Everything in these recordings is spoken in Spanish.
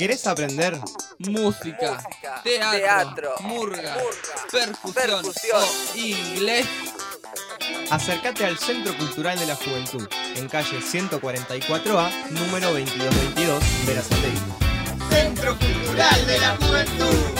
¿Querés aprender? Música, teatro, murga, percusión, o inglés. Acércate al Centro Cultural de la Juventud, en calle 144A, número 2222, Verazategui. Centro Cultural de la Juventud.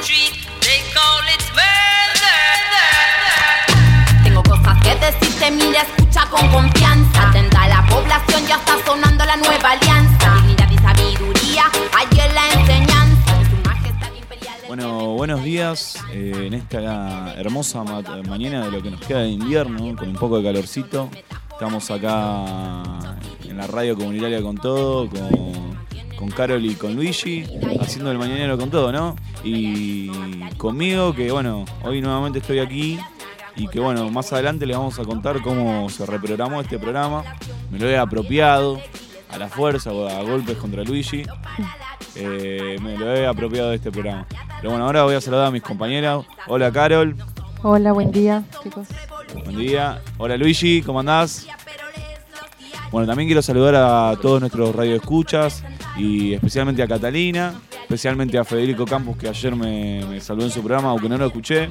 Street, they call it murder. Tengo cosas que decirte, mira, escucha con confianza. Atenta a la población, ya está sonando la nueva alianza. Dignidad y sabiduría, hay en la enseñanza. Bueno, buenos días eh, en esta hermosa ma- mañana de lo que nos queda de invierno, con un poco de calorcito. Estamos acá en la radio comunitaria con todo, con, con Carol y con Luigi, haciendo el mañanero con todo, ¿no? Y conmigo, que bueno, hoy nuevamente estoy aquí y que bueno, más adelante les vamos a contar cómo se reprogramó este programa. Me lo he apropiado a la fuerza, a golpes contra Luigi. Eh, me lo he apropiado de este programa. Pero bueno, ahora voy a saludar a mis compañeras. Hola Carol, Hola, buen día, chicos. buen día. Hola Luigi, ¿cómo andás? Bueno, también quiero saludar a todos nuestros radioescuchas y especialmente a Catalina, especialmente a Federico Campos que ayer me, saludó en su programa, aunque no lo escuché,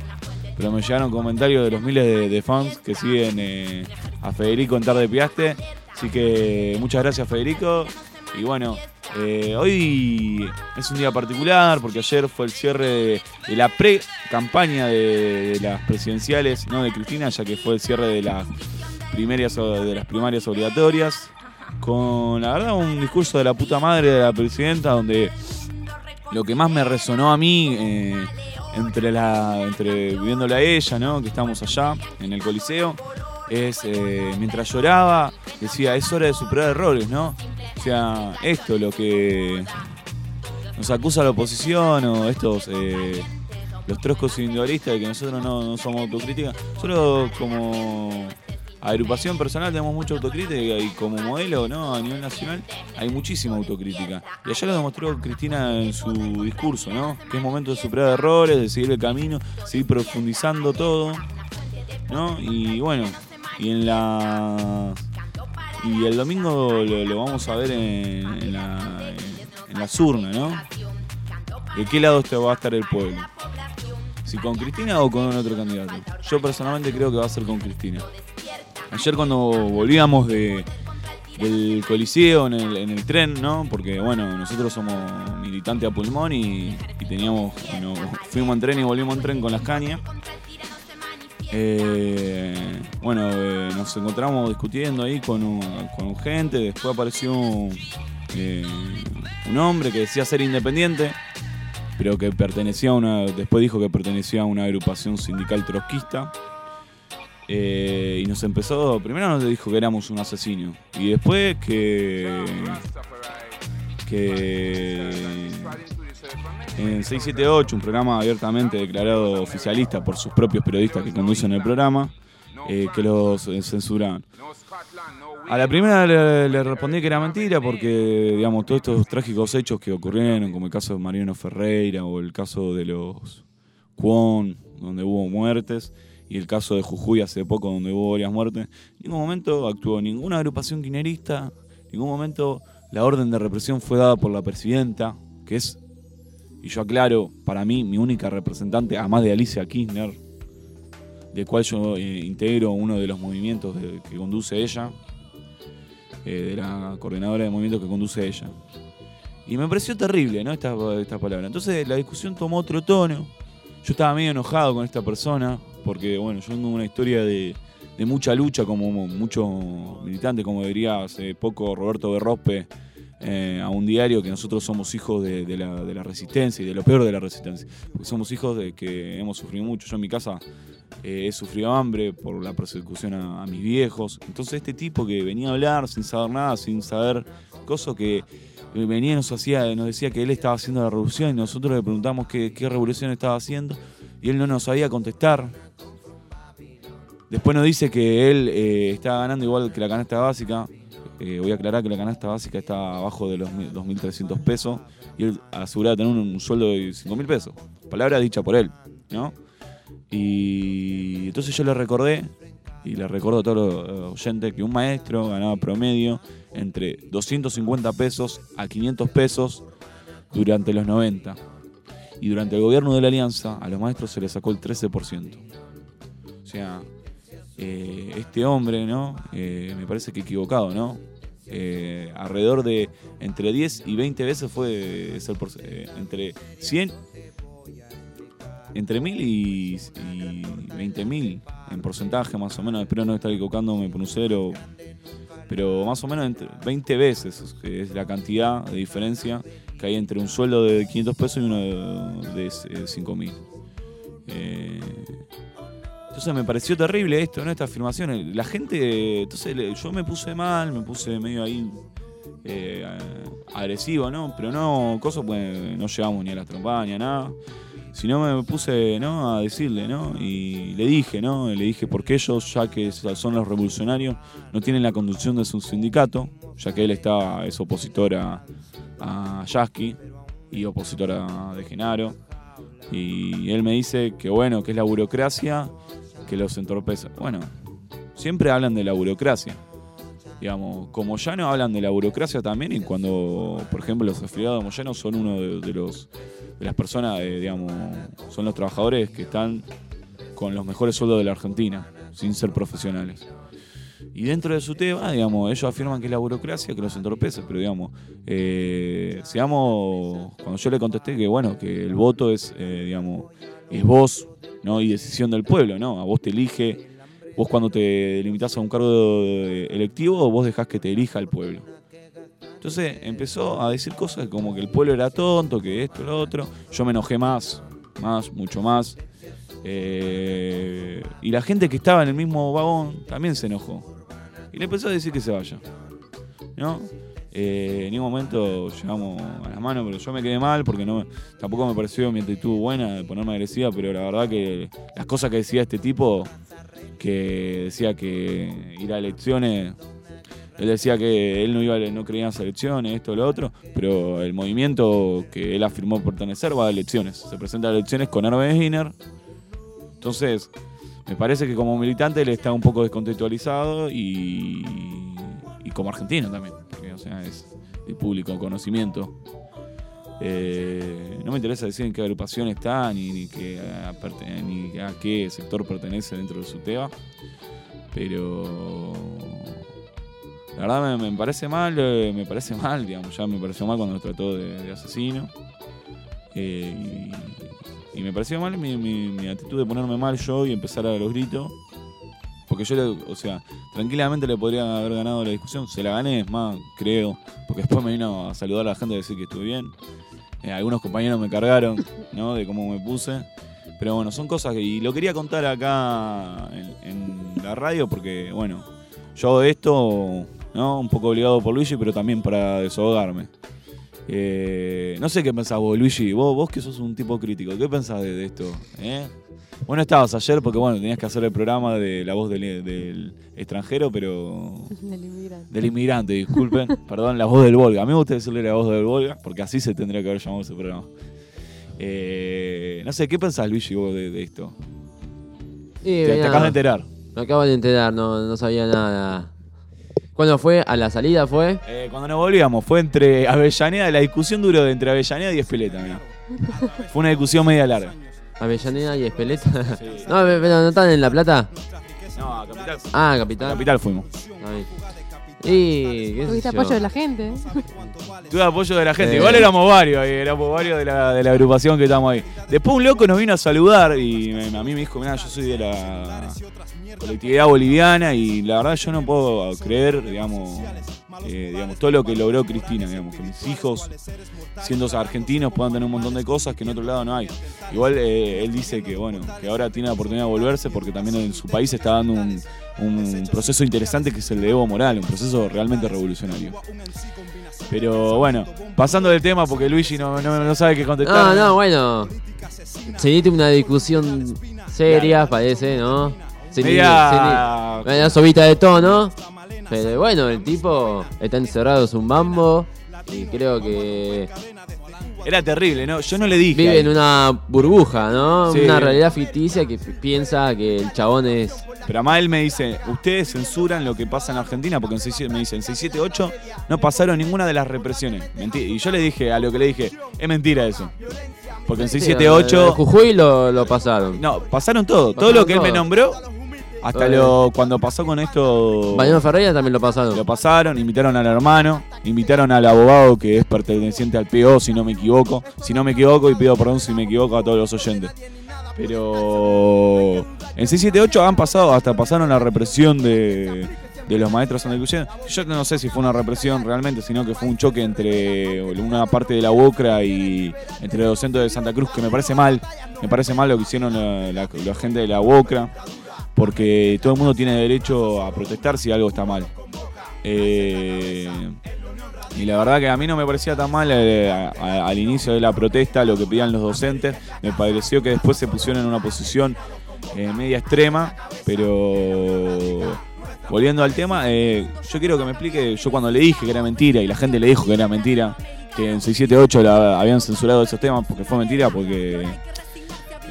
pero me llegaron comentarios de los miles de, fans que siguen eh, a Federico en Tarde Piaste. Así que muchas gracias Federico. Y bueno, eh, hoy es un día particular porque ayer fue el cierre de, la pre-campaña de, las presidenciales, no de Cristina, ya que fue el cierre de las de las primarias obligatorias. Con la verdad un discurso de la puta madre de la presidenta donde lo que más me resonó a mí eh, entre la entre viéndola a ella, ¿no? Que estamos allá en el Coliseo, es eh, mientras lloraba, decía, es hora de superar errores, ¿no? O sea, esto lo que nos acusa la oposición o estos eh, los troscos individualistas de que nosotros no, no somos autocrítica. Solo como agrupación personal tenemos mucha autocrítica y como modelo ¿no? a nivel nacional hay muchísima autocrítica. Y ayer lo demostró Cristina en su discurso, ¿no? Que es momento de superar errores, de seguir el camino, seguir profundizando todo. ¿no? Y bueno, y en la. Y el domingo lo, vamos a ver en, en la, en las urnas, ¿no? ¿De qué lado va a estar el pueblo? ¿Si con Cristina o con otro candidato? Yo personalmente creo que va a ser con Cristina. Ayer cuando volvíamos de, del Coliseo en el, en el tren, ¿no? Porque bueno, nosotros somos militantes a pulmón y, teníamos, bueno, fuimos en tren y volvimos en tren con las cañas. Eh, bueno, eh, nos encontramos discutiendo ahí con, con gente, después apareció un, eh, un hombre que decía ser independiente, pero que pertenecía a una, después dijo que pertenecía a una agrupación sindical trotskista. Eh, y nos empezó, primero nos dijo que éramos un asesino, y después que, que en 678, un programa abiertamente declarado oficialista por sus propios periodistas que conducen el programa, eh, que los eh, censuraban. A la primera le, respondí que era mentira porque, digamos, todos estos trágicos hechos que ocurrieron, como el caso de Mariano Ferreira o el caso de los Cuon, donde hubo muertes, y el caso de Jujuy hace poco, donde hubo varias muertes, en ningún momento actuó ninguna agrupación quinerista, en ningún momento la orden de represión fue dada por la presidenta, que es y yo aclaro, para mí, mi única representante, además de Alicia Kirchner, del cual yo eh, integro uno de los movimientos que conduce ella, eh, de la coordinadora de movimientos que conduce ella. Y me pareció terrible, ¿no? Esta, esta palabra. Entonces la discusión tomó otro tono. Yo estaba medio enojado con esta persona, porque, bueno, yo tengo una historia de, mucha lucha, como mucho militante, como diría hace poco Roberto Berrospe, eh, a un diario que nosotros somos hijos de, la, resistencia y de lo peor de la resistencia. Somos hijos de que hemos sufrido mucho. Yo en mi casa eh, he sufrido hambre por la persecución a, mis viejos. Entonces este tipo que venía a hablar sin saber nada, sin saber cosas que venía y nos hacía, nos decía que él estaba haciendo la revolución y nosotros le preguntamos qué revolución estaba haciendo y él no nos sabía contestar. Después nos dice que él eh, estaba ganando igual que la canasta básica. Eh, voy a aclarar que la canasta básica está abajo de los mil- 2.300 pesos y él aseguraba tener un, sueldo de 5.000 pesos. Palabra dicha por él, ¿no? Y entonces yo le recordé, y le recuerdo a todos los oyentes, que un maestro ganaba promedio entre 250 pesos a 500 pesos durante los 90. Y durante el gobierno de la Alianza a los maestros se les sacó el 13%. O sea, eh, este hombre, ¿no? Eh, me parece que equivocado, ¿no? Eh, alrededor de entre 10 y 20 veces fue eh, entre 100 entre 1000 y, y 20.000 en porcentaje más o menos, espero no estar equivocándome por un cero, pero más o menos entre 20 veces es la cantidad de diferencia que hay entre un sueldo de 500 pesos y uno de, de, eh, 5.000. Eh, entonces me pareció terrible esto, ¿no? Esta afirmación. La gente, entonces yo me puse mal, me puse medio ahí eh, agresivo, ¿no? Pero no, cosas pues no llegamos ni a las trompadas ni a nada. Sino me puse, ¿no? A decirle, ¿no? Y le dije, ¿no? Le dije porque ellos, ya que son los revolucionarios, no tienen la conducción de su sindicato, ya que él está, es opositor a, a Yasky y opositor a De Genaro. Y él me dice que bueno, que es la burocracia que los entorpece. Bueno, siempre hablan de la burocracia. Digamos, como ya no hablan de la burocracia también, y cuando, por ejemplo, los afiliados de Moyano son uno de, de los de las personas, eh, digamos, son los trabajadores que están con los mejores sueldos de la Argentina, sin ser profesionales. Y dentro de su tema, digamos, ellos afirman que es la burocracia que los entorpece, pero digamos, eh, cuando yo le contesté que bueno, que el voto es, eh, digamos, es voz, ¿no? Y decisión del pueblo, ¿no? A vos te elige, vos cuando te limitas a un cargo electivo, vos dejás que te elija el pueblo. Entonces empezó a decir cosas como que el pueblo era tonto, que esto, lo otro. Yo me enojé más, más, mucho más. Eh, y la gente que estaba en el mismo vagón también se enojó. Y le empezó a decir que se vaya. ¿No? Eh, en ningún momento llegamos a las manos, pero yo me quedé mal porque no tampoco me pareció mi actitud buena de ponerme agresiva, pero la verdad que las cosas que decía este tipo, que decía que ir a elecciones él decía que él no iba, no creía en las elecciones, esto, lo otro, pero el movimiento que él afirmó pertenecer va a elecciones. Se presenta a elecciones con Hermes Giner. Entonces, me parece que como militante él está un poco descontextualizado y, como argentino también, porque o sea, es de público conocimiento. Eh, no me interesa decir en qué agrupación está, ni, a, ni a qué sector pertenece dentro de su TEBA, pero la verdad me, parece mal, eh, me parece mal, digamos, ya me pareció mal cuando nos trató de, de asesino. Eh, y, y me pareció mal mi, actitud de ponerme mal yo y empezar a los gritos. Porque yo, le, o sea, tranquilamente le podría haber ganado la discusión. Se la gané, es más, creo. Porque después me vino a saludar a la gente y decir que estuve bien. Eh, algunos compañeros me cargaron, ¿no? De cómo me puse. Pero bueno, son cosas que. Y lo quería contar acá en, en la radio porque, bueno, yo hago esto, ¿no? Un poco obligado por Luigi, pero también para desahogarme. Eh, no sé qué pensás vos, Luigi. Vos, vos que sos un tipo crítico, ¿qué pensás de, de esto? ¿Eh? Vos no estabas ayer porque, bueno, tenías que hacer el programa de la voz del, del extranjero, pero. Del inmigrante. Del inmigrante, disculpen. Perdón, la voz del Volga. A mí me gusta decirle la voz del Volga, porque así se tendría que haber llamado ese programa. Eh, no sé, ¿qué pensás, Luigi, vos de, de esto? Y Te, acabas de enterar. Me acabo de enterar, no, no sabía nada. ¿Cuándo fue? ¿A la salida fue? Eh, cuando nos volvíamos, fue entre Avellaneda, la discusión duró de entre Avellaneda y Espeleta, mirá. Fue una discusión media larga. Avellaneda y Espeleta. no, pe- pero no están en La Plata. No, a Capital. Ah, Capital. Capital fuimos. Ahí. Y. qué sé Tuviste yo. apoyo de la gente. Tuve apoyo de la gente. Eh. Igual éramos varios, ahí, éramos varios de la, de la agrupación que estamos ahí. Después un loco nos vino a saludar y me- a mí me dijo, mira, yo soy de la colectividad boliviana y la verdad yo no puedo creer, digamos, eh, digamos, todo lo que logró Cristina, digamos, que mis hijos, siendo argentinos, puedan tener un montón de cosas que en otro lado no hay. Igual eh, él dice que, bueno, que ahora tiene la oportunidad de volverse porque también en su país está dando un, un proceso interesante que es el de Evo Morales, un proceso realmente revolucionario. Pero bueno, pasando del tema porque Luigi no, no, no sabe qué contestar. No, no, bueno. Se una discusión seria, parece, ¿no? Se Media- ni- media sobita de tono. Pero bueno, el tipo está encerrado, es un mambo. Y creo que Era terrible, ¿no? Yo no le dije. vive en una burbuja, ¿no? Sí. Una realidad ficticia que piensa que el chabón es. Pero además él me dice, ustedes censuran lo que pasa en Argentina porque en 6, me dicen, 678 no pasaron ninguna de las represiones. Menti- Y yo le dije, a lo que le dije, es mentira eso. Porque en Sí, 678... en Jujuy lo, lo pasaron. No, pasaron todo. todo lo que él me nombró, hasta lo cuando pasó con esto... Mariano Ferreira también lo pasaron. Lo pasaron, invitaron al hermano, invitaron al abogado que es perteneciente al PO, si no me equivoco. Si no me equivoco, y pido perdón si me equivoco a todos los oyentes. Pero en 678 han pasado, hasta pasaron la represión de, de los maestros santacruceños. Yo no sé si fue una represión realmente, sino que fue un choque entre una parte de la UOCRA y entre los docentes de Santa Cruz, que me parece mal. Me parece mal lo que hicieron la, la- la gente de la UOCRA, porque todo el mundo tiene derecho a protestar si algo está mal. Eh, y la verdad que a mí no me parecía tan mal eh, al inicio de la protesta lo que pedían los docentes. Me pareció que después se pusieron en una posición eh, media extrema, pero volviendo al tema, eh, yo quiero que me explique, yo cuando le dije que era mentira y la gente le dijo que era mentira, que en 678 la habían censurado esos temas porque fue mentira, porque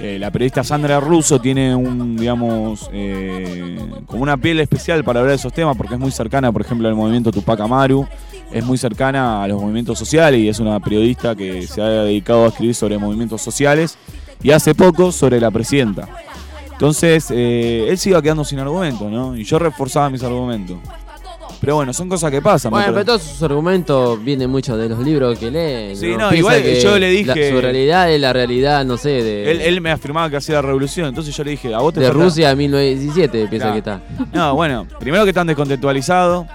eh, la periodista Sandra Russo tiene un, digamos, eh, como una piel especial para hablar de esos temas porque es muy cercana, por ejemplo, al movimiento Tupac Amaru, es muy cercana a los movimientos sociales y es una periodista que se ha dedicado a escribir sobre movimientos sociales y hace poco sobre la presidenta. Entonces, eh, él se iba quedando sin argumentos, ¿no? Y yo reforzaba mis argumentos. Pero bueno, son cosas que pasan. Bueno, ¿no? pero todos sus argumentos vienen muchos de los libros que leen. Sí, no, Piensa igual que yo le dije- la- su realidad es la realidad, no sé, de, él, él me afirmaba que hacía la revolución, entonces yo le dije, a vos te de falta- Rusia 1917, piensa que está. No, bueno, primero que están descontextualizados.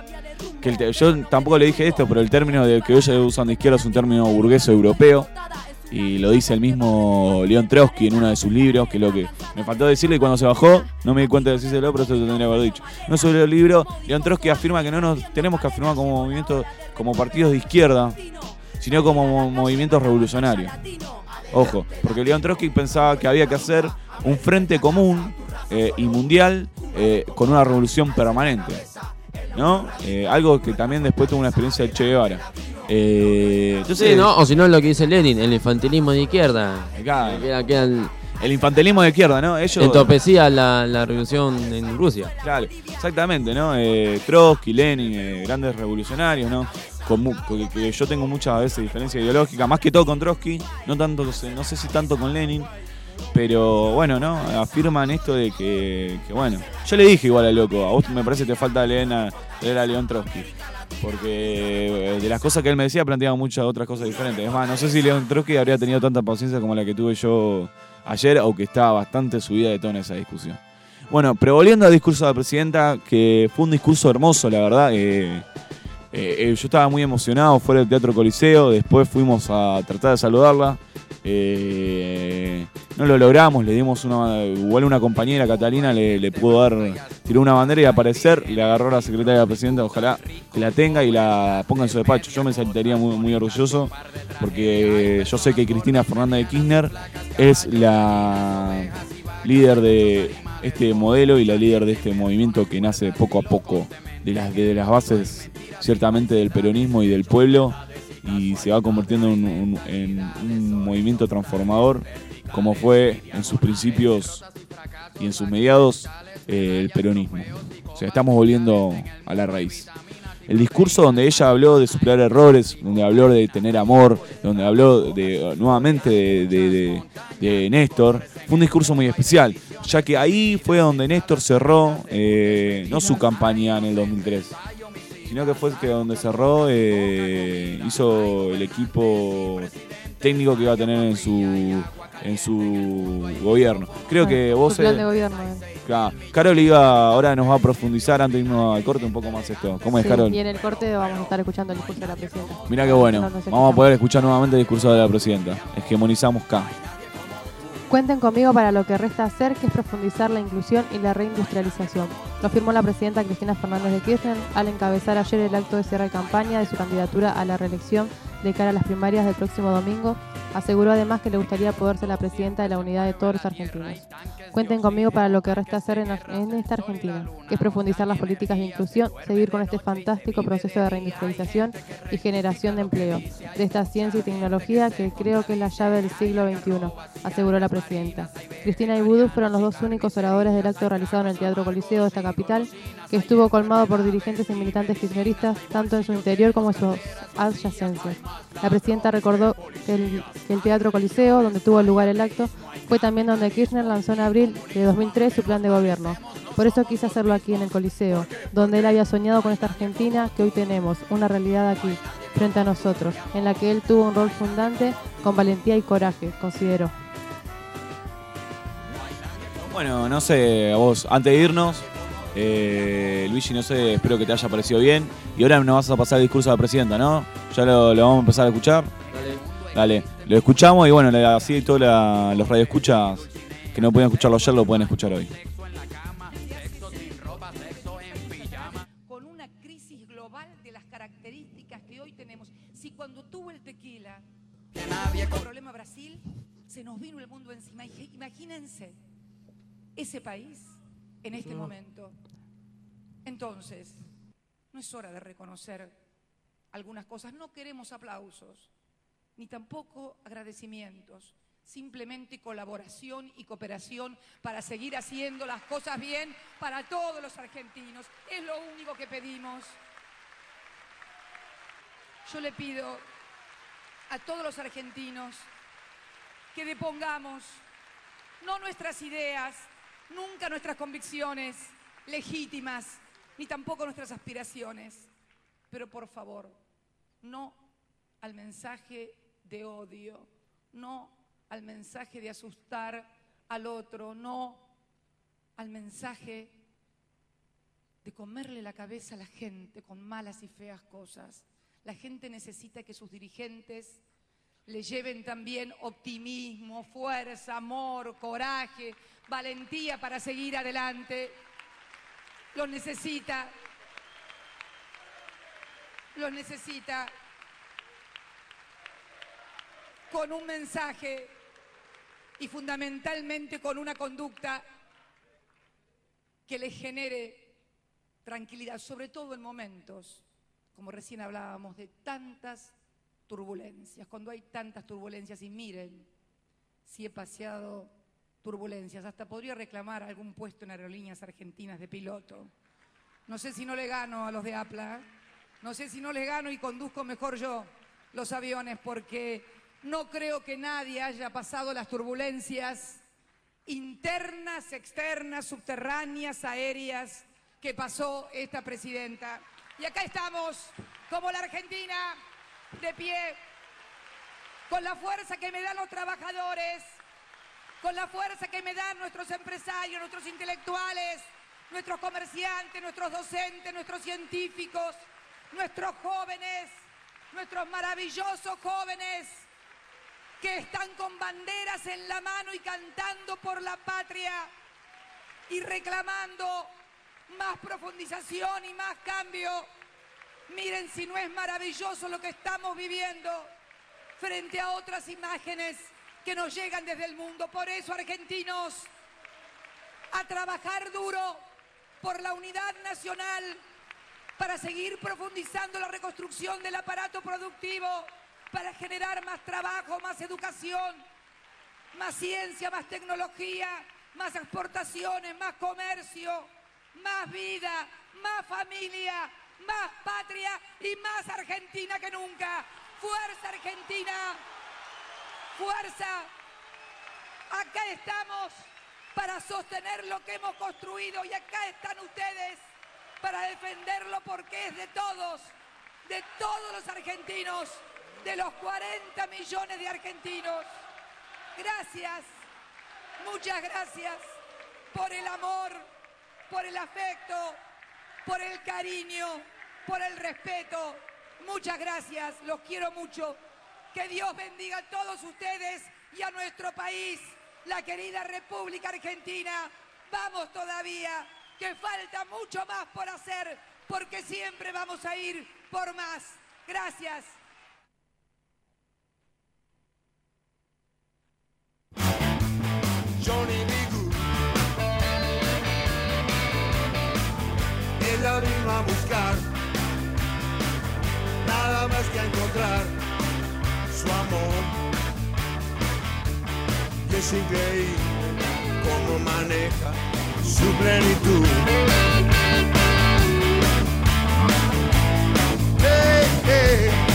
Que el yo tampoco le dije esto, pero el término de que ellos usan de izquierda es un término burgués europeo. Y lo dice el mismo León Trotsky en uno de sus libros, que es lo que me faltó decirle y cuando se bajó, no me di cuenta de decírselo, pero eso lo tendría que haber dicho. No sobre el libro, León Trotsky afirma que no nos tenemos que afirmar como movimientos, como partidos de izquierda, sino como mo- movimientos revolucionarios. Ojo, porque León Trotsky pensaba que había que hacer un frente común eh, y mundial eh, con una revolución permanente. ¿No? Eh, algo que también después tuvo una experiencia del Che Guevara. Eh, entonces, Sí, ¿no? O si no, lo que dice Lenin, el infantilismo de izquierda. Acá, el infantilismo de izquierda, ¿no? Ellos. entorpecía la, la revolución en Rusia. Claro, exactamente, ¿no? Eh, Trotsky, Lenin, eh, grandes revolucionarios, ¿no? Con que, yo tengo muchas veces diferencia ideológica, más que todo con Trotsky, no tanto, no sé si tanto con Lenin, pero bueno, ¿no? Afirman esto de que, bueno, yo le dije igual al loco, a vos me parece que te falta leer a, leer a León Trotsky. Porque eh, de las cosas que él me decía planteaba muchas otras cosas diferentes. Es más, no sé si León Trotsky habría tenido tanta paciencia como la que tuve yo ayer, o que estaba bastante subida de tono esa discusión. Bueno, pero volviendo al discurso de la presidenta, que fue un discurso hermoso, la verdad. eh, eh, yo estaba muy emocionado fuera del Teatro Coliseo, después fuimos a tratar de saludarla. Eh, no lo logramos, le dimos una. Igual una compañera, Catalina, le, pudo dar. Tiró una bandera y aparecer, le agarró a la secretaria de la presidenta, ojalá que la tenga y la ponga en su despacho. Yo me sentiría muy, muy orgulloso porque yo sé que Cristina Fernández de Kirchner es la líder de este modelo y la líder de este movimiento que nace poco a poco de las, de las bases ciertamente del peronismo y del pueblo y se va convirtiendo en un, en un movimiento transformador como fue en sus principios y en sus mediados eh, el peronismo. O sea, estamos volviendo a la raíz. El discurso donde ella habló de superar errores, donde habló de tener amor, donde habló de, nuevamente de, de- de- de Néstor, fue un discurso muy especial, ya que ahí fue donde Néstor cerró, eh, no su campaña en el 2003, sino que fue que donde cerró, eh, hizo el equipo técnico que iba a tener en su en su gobierno. Creo Ah, que vos... su plan eh, de gobierno. eh. Claro. Carol iba, ahora nos va a profundizar antes de irnos al corte un poco más esto. ¿Cómo es, Sí, Carol? Y en el corte vamos a estar escuchando el discurso de la presidenta. Mirá qué bueno. No Vamos a poder escuchar nuevamente el discurso de la presidenta. Hegemonizamos K. Cuenten conmigo para lo que resta hacer, que es profundizar la inclusión y la reindustrialización. Lo afirmó la presidenta Cristina Fernández de Kirchner al encabezar ayer el acto de cierre de campaña de su candidatura a la reelección de cara a las primarias del próximo domingo. Aseguró además que le gustaría poder ser la presidenta de la unidad de todos los argentinos. Cuenten conmigo para lo que resta hacer en, esta Argentina, que es profundizar las políticas de inclusión, seguir con este fantástico proceso de reindustrialización y generación de empleo, de esta ciencia y tecnología que creo que es la llave del siglo XXI, aseguró la presidenta. Cristina y Vudú fueron los dos únicos oradores del acto realizado en el Teatro Coliseo de esta capital, que estuvo colmado por dirigentes y militantes kirchneristas, tanto en su interior como en sus adyacencias. La presidenta recordó que el, el Teatro Coliseo, donde tuvo lugar el acto, fue también donde Kirchner lanzó en abril de 2003 su plan de gobierno. Por eso quise hacerlo aquí en el Coliseo, donde él había soñado con esta Argentina que hoy tenemos, una realidad aquí, frente a nosotros, en la que él tuvo un rol fundante con valentía y coraje, consideró. Bueno, no sé, a vos, antes de irnos, eh, Luigi, no sé, espero que te haya parecido bien. Y ahora nos vas a pasar el discurso de la presidenta, ¿no? Ya lo, lo vamos a empezar a escuchar. Dale, lo escuchamos y bueno, así todos los radioescuchas que no podían escucharlo ayer lo pueden escuchar hoy. con una crisis global de las características que hoy tenemos. Si cuando tuvo el tequila, el problema Brasil, se nos vino el mundo encima. Imagínense ese país en este momento. Entonces, no es hora de reconocer algunas cosas. No queremos aplausos, ni tampoco agradecimientos. Simplemente colaboración y cooperación para seguir haciendo las cosas bien para todos los argentinos. Es lo único que pedimos. Yo le pido a todos los argentinos que depongamos no nuestras ideas, nunca nuestras convicciones legítimas, ni tampoco nuestras aspiraciones, pero por favor, no al mensaje de odio, no al mensaje de asustar al otro, no al mensaje de comerle la cabeza a la gente con malas y feas cosas. La gente necesita que sus dirigentes le lleven también optimismo, fuerza, amor, coraje, valentía para seguir adelante. Los necesita. Los necesita con un mensaje y fundamentalmente con una conducta que les genere tranquilidad, sobre todo en momentos, como recién hablábamos, de tantas turbulencias, cuando hay tantas turbulencias, y miren, si he paseado turbulencias, hasta podría reclamar algún puesto en aerolíneas argentinas de piloto. No sé si no le gano a los de APLA, no sé si no les gano y conduzco mejor yo los aviones, porque no creo que nadie haya pasado las turbulencias internas, externas, subterráneas, aéreas que pasó esta presidenta. Y acá estamos, como la Argentina, de pie, con la fuerza que me dan los trabajadores, con la fuerza que me dan nuestros empresarios, nuestros intelectuales, nuestros comerciantes, nuestros docentes, nuestros científicos, nuestros jóvenes, nuestros maravillosos jóvenes que están con banderas en la mano y cantando por la patria y reclamando más profundización y más cambio. Miren si no es maravilloso lo que estamos viviendo frente a otras imágenes que nos llegan desde el mundo. Por eso, argentinos, a trabajar duro por la unidad nacional para seguir profundizando la reconstrucción del aparato productivo, para generar más trabajo, más educación, más ciencia, más tecnología, más exportaciones, más comercio, más vida, más familia, más patria y más Argentina que nunca. Fuerza Argentina, fuerza. Acá estamos para sostener lo que hemos construido y acá están ustedes para defenderlo porque es de todos, de todos los argentinos, de los 40 millones de argentinos. Gracias, muchas gracias por el amor, por el afecto, por el cariño, por el respeto. Muchas gracias, los quiero mucho. Que Dios bendiga a todos ustedes y a nuestro país, la querida República Argentina. Vamos todavía, que falta mucho más por hacer, porque siempre vamos a ir por más. Gracias. Johnny B. Good. Ella vino a buscar nada más que a encontrar su amor. Y es increíble cómo maneja su plenitud. Hey, hey,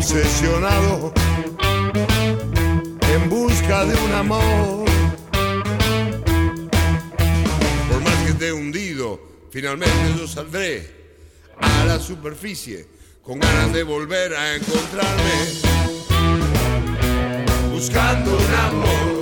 obsesionado en busca de un amor. Por más que esté hundido, finalmente yo saldré a la superficie con ganas de volver a encontrarme, buscando un amor.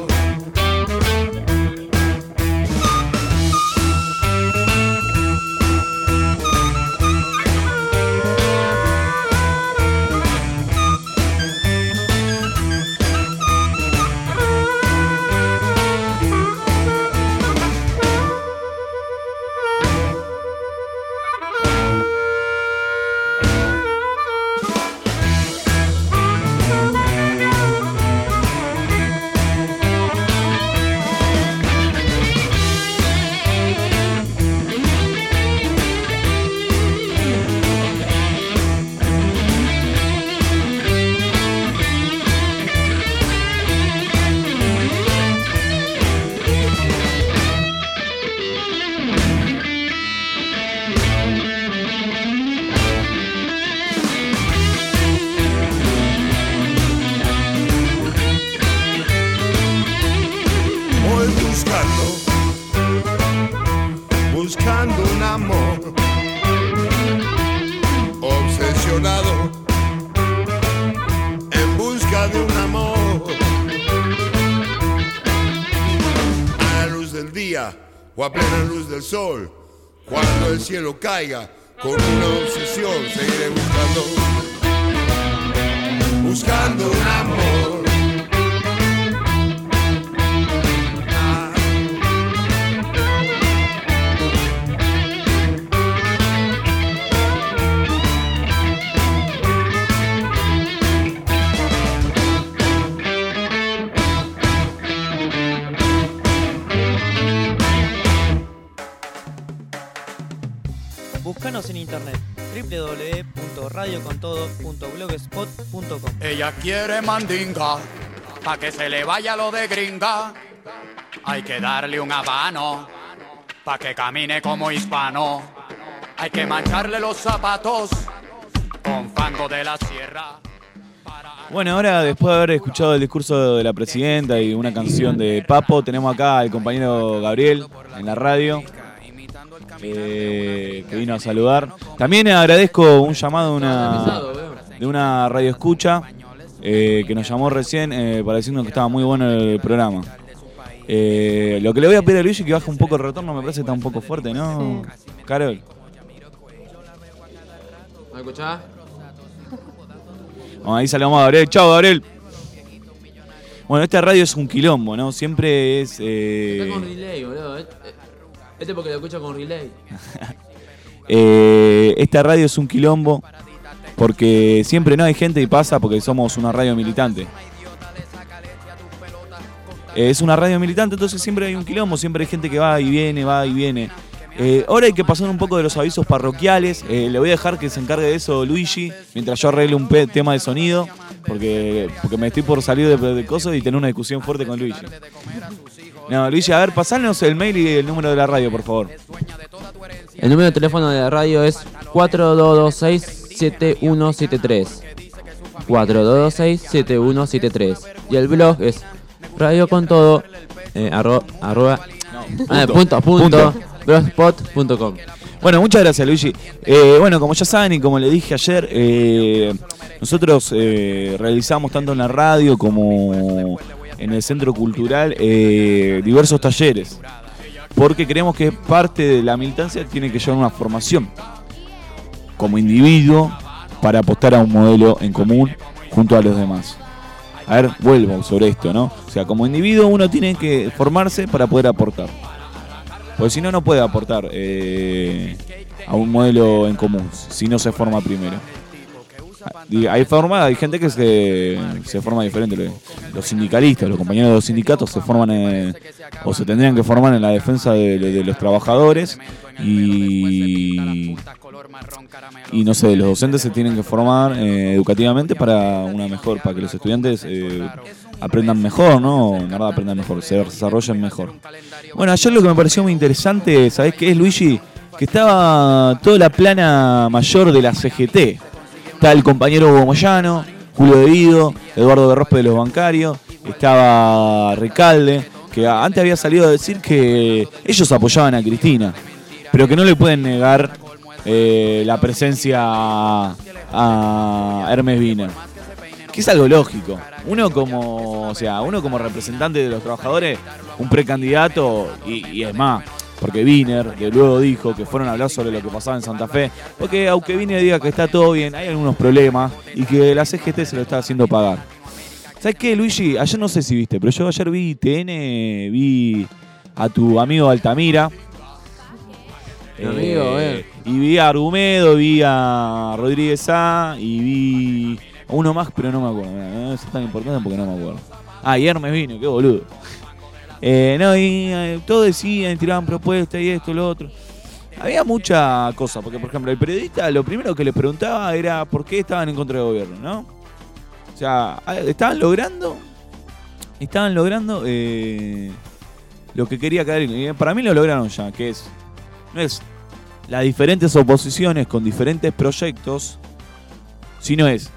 Cielo caiga, con una obsesión seguiré buscando, buscando un amor. Ella quiere mandinga, pa' que se le vaya lo de gringa. Hay que darle un habano, pa' que camine como hispano. Hay que mancharle los zapatos con fango de la sierra. Bueno, ahora después de haber escuchado el discurso de la presidenta y una canción de Papo, tenemos acá al compañero Gabriel en la radio, eh, que vino a saludar. También agradezco un llamado de una, de una radio escucha eh, que nos llamó recién eh, para decirnos que estaba muy bueno el programa. Eh, lo que le voy a pedir a Luigi que baje un poco el retorno, me parece que está un poco fuerte, ¿no? Carol. ¿Me escuchás? Bueno, ahí saludamos a Gabriel. Chao, Gabriel. Bueno, esta radio es un quilombo, ¿no? Siempre es... eh, Está con relay, boludo. Este porque lo escucho con relay. eh, esta radio es un quilombo porque siempre no hay gente y pasa porque somos una radio militante. Eh, es una radio militante, entonces siempre hay un quilombo, siempre hay gente que va y viene, va y viene. Eh, ahora hay que pasar un poco de los avisos parroquiales. Eh, le voy a dejar que se encargue de eso Luigi, mientras yo arregle un tema de sonido, porque, porque me estoy por salir de, cosas y tener una discusión fuerte con Luigi. No, Luigi, a ver, pasanos el mail y el número de la radio, por favor. El número de teléfono de la radio es 4226-7173. 4226-7173. Y el blog es radio con todo. Eh, arro- arroba, ah, punto, punto, blogspot.com. Bueno, muchas gracias, Luigi. Eh, bueno, como ya saben y como le dije ayer, eh, nosotros eh, realizamos tanto en la radio como en el centro cultural eh, diversos talleres. Porque creemos que parte de la militancia tiene que llevar una formación como individuo para apostar a un modelo en común junto a los demás. A ver, vuelvo sobre esto, ¿no? O sea, como individuo uno tiene que formarse para poder aportar. Porque si no, no puede aportar eh, a un modelo en común, si no se forma primero. Hay forma, hay gente que se, se forma diferente. lo- Los sindicalistas, los compañeros de los sindicatos se forman en- o se tendrían que formar en la defensa de, de los trabajadores y, y no sé, los docentes se tienen que formar eh, educativamente para una mejor, para que los estudiantes eh, aprendan mejor, ¿no? En verdad aprendan mejor, se desarrollen mejor. Bueno, ayer lo que me pareció muy interesante, ¿sabés qué es, Luigi? Que estaba toda la plana mayor de la CGT. Está el compañero Hugo Moyano, Julio De Vido, Eduardo Berrospe de los bancarios, estaba Recalde, que antes había salido a decir que ellos apoyaban a Cristina, pero que no le pueden negar eh, la presencia a, Hermes Wiener. Que es algo lógico. Uno como, o sea, uno como representante de los trabajadores, un precandidato, y, y es más, porque Wiener, que luego dijo que fueron a hablar sobre lo que pasaba en Santa Fe, porque aunque Wiener diga que está todo bien, hay algunos problemas y que la CGT se lo está haciendo pagar. ¿Sabes qué, Luigi? Ayer no sé si viste, pero yo ayer vi TN, vi a tu amigo Altamira. Amigo, eh. Y vi a Argumedo, vi a Rodríguez A y vi a uno más, pero no me acuerdo. No es tan importante porque no me acuerdo. Ah, y Hermes vino, qué boludo. Eh, no, y eh, todos decían, tiraban propuestas y esto, lo otro. Había mucha cosa, porque por ejemplo, el periodista lo primero que le preguntaba era por qué estaban en contra del gobierno, ¿no? O sea, a- estaban logrando, estaban logrando eh, lo que quería. Y para mí lo lograron ya, que es, no es las diferentes oposiciones con diferentes proyectos, sino es,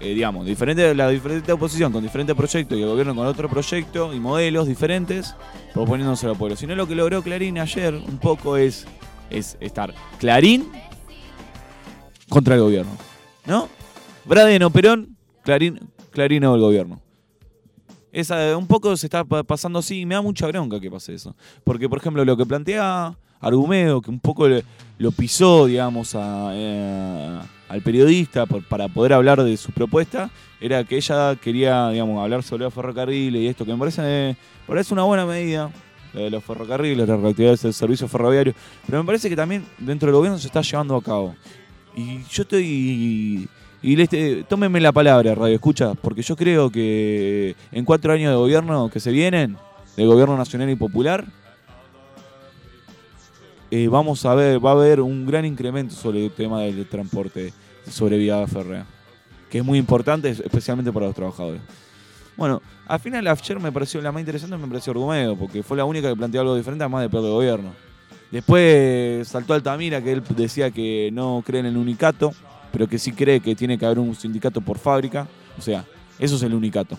eh, digamos, diferente, la diferente oposición con diferentes proyectos y el gobierno con otro proyecto y modelos diferentes, proponiéndose al pueblo. Sino lo que logró Clarín ayer un poco es, es estar Clarín contra el gobierno, ¿no? Braden o Perón, Clarín, Clarín o el gobierno. Esa, un poco se está pa- pasando así y me da mucha bronca que pase eso. Porque, por ejemplo, lo que plantea Argumedo, que un poco lo pisó, digamos, eh, al periodista para poder hablar de su propuesta, era que ella quería, digamos, hablar sobre los ferrocarriles y esto, que me parece, parece una buena medida, la de los ferrocarriles, las reactividades del servicio ferroviario, pero me parece que también dentro del gobierno se está llevando a cabo. Y yo estoy. Y eh, tómenme la palabra, Radio Escucha, porque yo creo que en cuatro años de gobierno que se vienen, de gobierno nacional y popular, eh, vamos a ver, va a haber un gran incremento sobre el tema del transporte sobre vía férrea, que es muy importante, es- especialmente para los trabajadores. Bueno, al final ayer me pareció la más interesante, me pareció Argumedo, porque fue la única que planteó algo diferente, además de peor de gobierno. Después saltó Altamira, que él decía que no cree en el unicato, pero que sí cree que tiene que haber un sindicato por fábrica. O sea, eso es el unicato.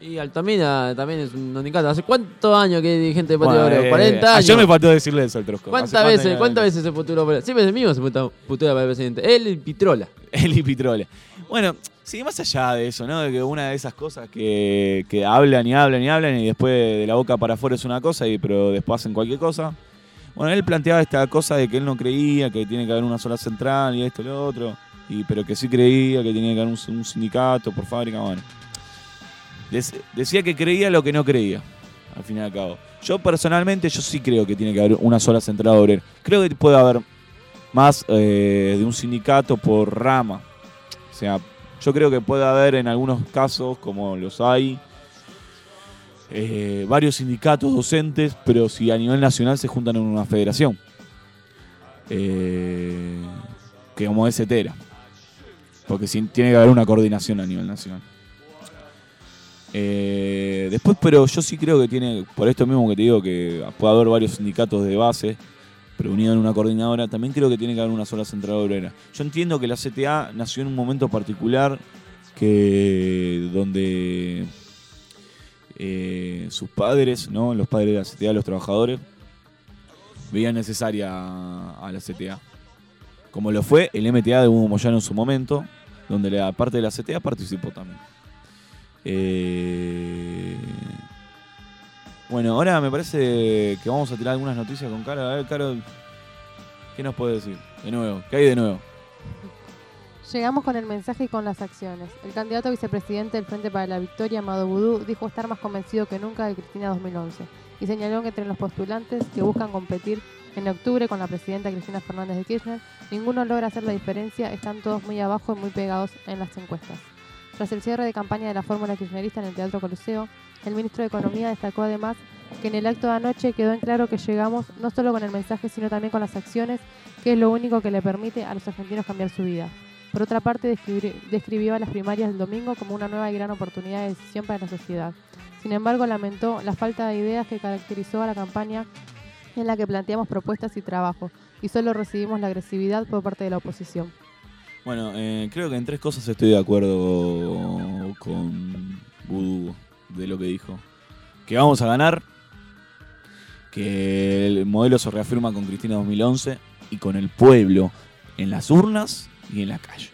Y Altamira también es un unicato. ¿Hace cuántos años que es dirigente de Patio Obrero? eh, 40 años. Ayer me faltó decirle eso al Trosco. ¿Cuántas ¿Hace cuánto veces? ¿Cuántas veces se para Siempre es el mismo se postula para el presidente. Él y Pitrola. El y Pitrola. Bueno, sí, más allá de eso, ¿no? De que una de esas cosas que, que hablan y hablan y hablan y después de la boca para afuera es una cosa, y, pero después hacen cualquier cosa. Bueno, él planteaba esta cosa de que él no creía que tiene que haber una sola central y esto y lo otro, y, pero que sí creía que tenía que haber un, un sindicato por fábrica, bueno. Dec- decía que creía lo que no creía, al fin y al cabo. Yo personalmente, yo sí creo que tiene que haber una sola central obrera. Creo que puede haber más eh, de un sindicato por rama. O sea, yo creo que puede haber en algunos casos, como los hay, eh, varios sindicatos docentes, pero si a nivel nacional se juntan en una federación. Eh, que como es etera. Porque tiene que haber una coordinación a nivel nacional. Eh, después, pero yo sí creo que tiene, por esto mismo que te digo, que puede haber varios sindicatos de base, pero unidos en una coordinadora, también creo que tiene que haber una sola central obrera. Yo entiendo que la CTA nació en un momento particular que donde eh, sus padres, ¿no? los padres de la CTA, los trabajadores, veían necesaria a la CTA. Como lo fue el MTA de Hugo Moyano en su momento, donde la parte de la CTA participó también. Eh, bueno, ahora me parece que vamos a tirar algunas noticias con Carol. A ver, Carol, ¿qué nos puede decir? De nuevo, ¿qué hay de nuevo? Llegamos con el mensaje y con las acciones. El candidato a vicepresidente del Frente para la Victoria, Amado Vudú, dijo estar más convencido que nunca de Cristina 2011 y señaló que entre los postulantes que buscan competir en octubre con la presidenta Cristina Fernández de Kirchner, ninguno logra hacer la diferencia, están todos muy abajo y muy pegados en las encuestas. Tras el cierre de campaña de la fórmula kirchnerista en el Teatro Coliseo, el ministro de Economía destacó además que en el acto de anoche quedó en claro que llegamos no solo con el mensaje, sino también con las acciones, que es lo único que le permite a los argentinos cambiar su vida. Por otra parte, describió a las primarias del domingo como una nueva y gran oportunidad de decisión para la sociedad. Sin embargo, lamentó la falta de ideas que caracterizó a la campaña en la que planteamos propuestas y trabajo, y solo recibimos la agresividad por parte de la oposición. Bueno, eh, creo que en tres cosas estoy de acuerdo con Vudú de lo que dijo. Que vamos a ganar, que el modelo se reafirma con Cristina 2011 y con el pueblo en las urnas y en la calle.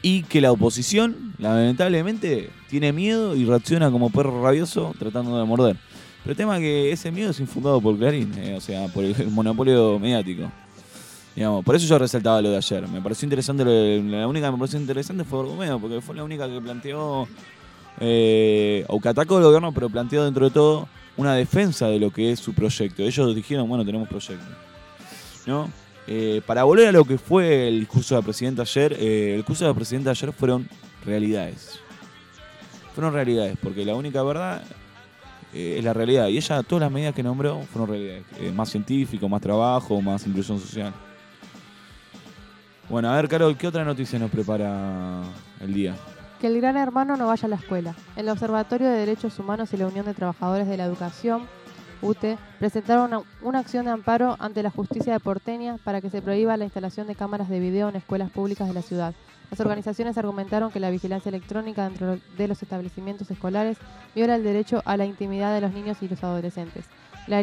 Y que la oposición, lamentablemente, tiene miedo y reacciona como perro rabioso tratando de morder. Pero el tema es que ese miedo es infundado por Clarín, eh, o sea, por el monopolio mediático. Por eso yo resaltaba lo de ayer. Me pareció interesante, la única que me pareció interesante fue Borgomeo, porque fue la única que planteó, eh, o que atacó el gobierno, pero planteó dentro de todo una defensa de lo que es su proyecto. Ellos dijeron, bueno, tenemos proyecto. ¿No? Eh, para volver a lo que fue el discurso de la presidenta ayer, eh, el discurso de la presidenta ayer fueron realidades. Fueron realidades, porque la única verdad eh, es la realidad. Y ella, todas las medidas que nombró fueron realidades. más científico, más trabajo, más inclusión social. Bueno, a ver, Carol, ¿qué otra noticia nos prepara el día? Que el gran hermano no vaya a la escuela. El Observatorio de Derechos Humanos y la Unión de Trabajadores de la Educación UTE, presentaron una, acción de amparo ante la justicia de Porteña para que se prohíba la instalación de cámaras de video en escuelas públicas de la ciudad. Las organizaciones argumentaron que la vigilancia electrónica dentro de los establecimientos escolares viola el derecho a la intimidad de los niños y los adolescentes. La,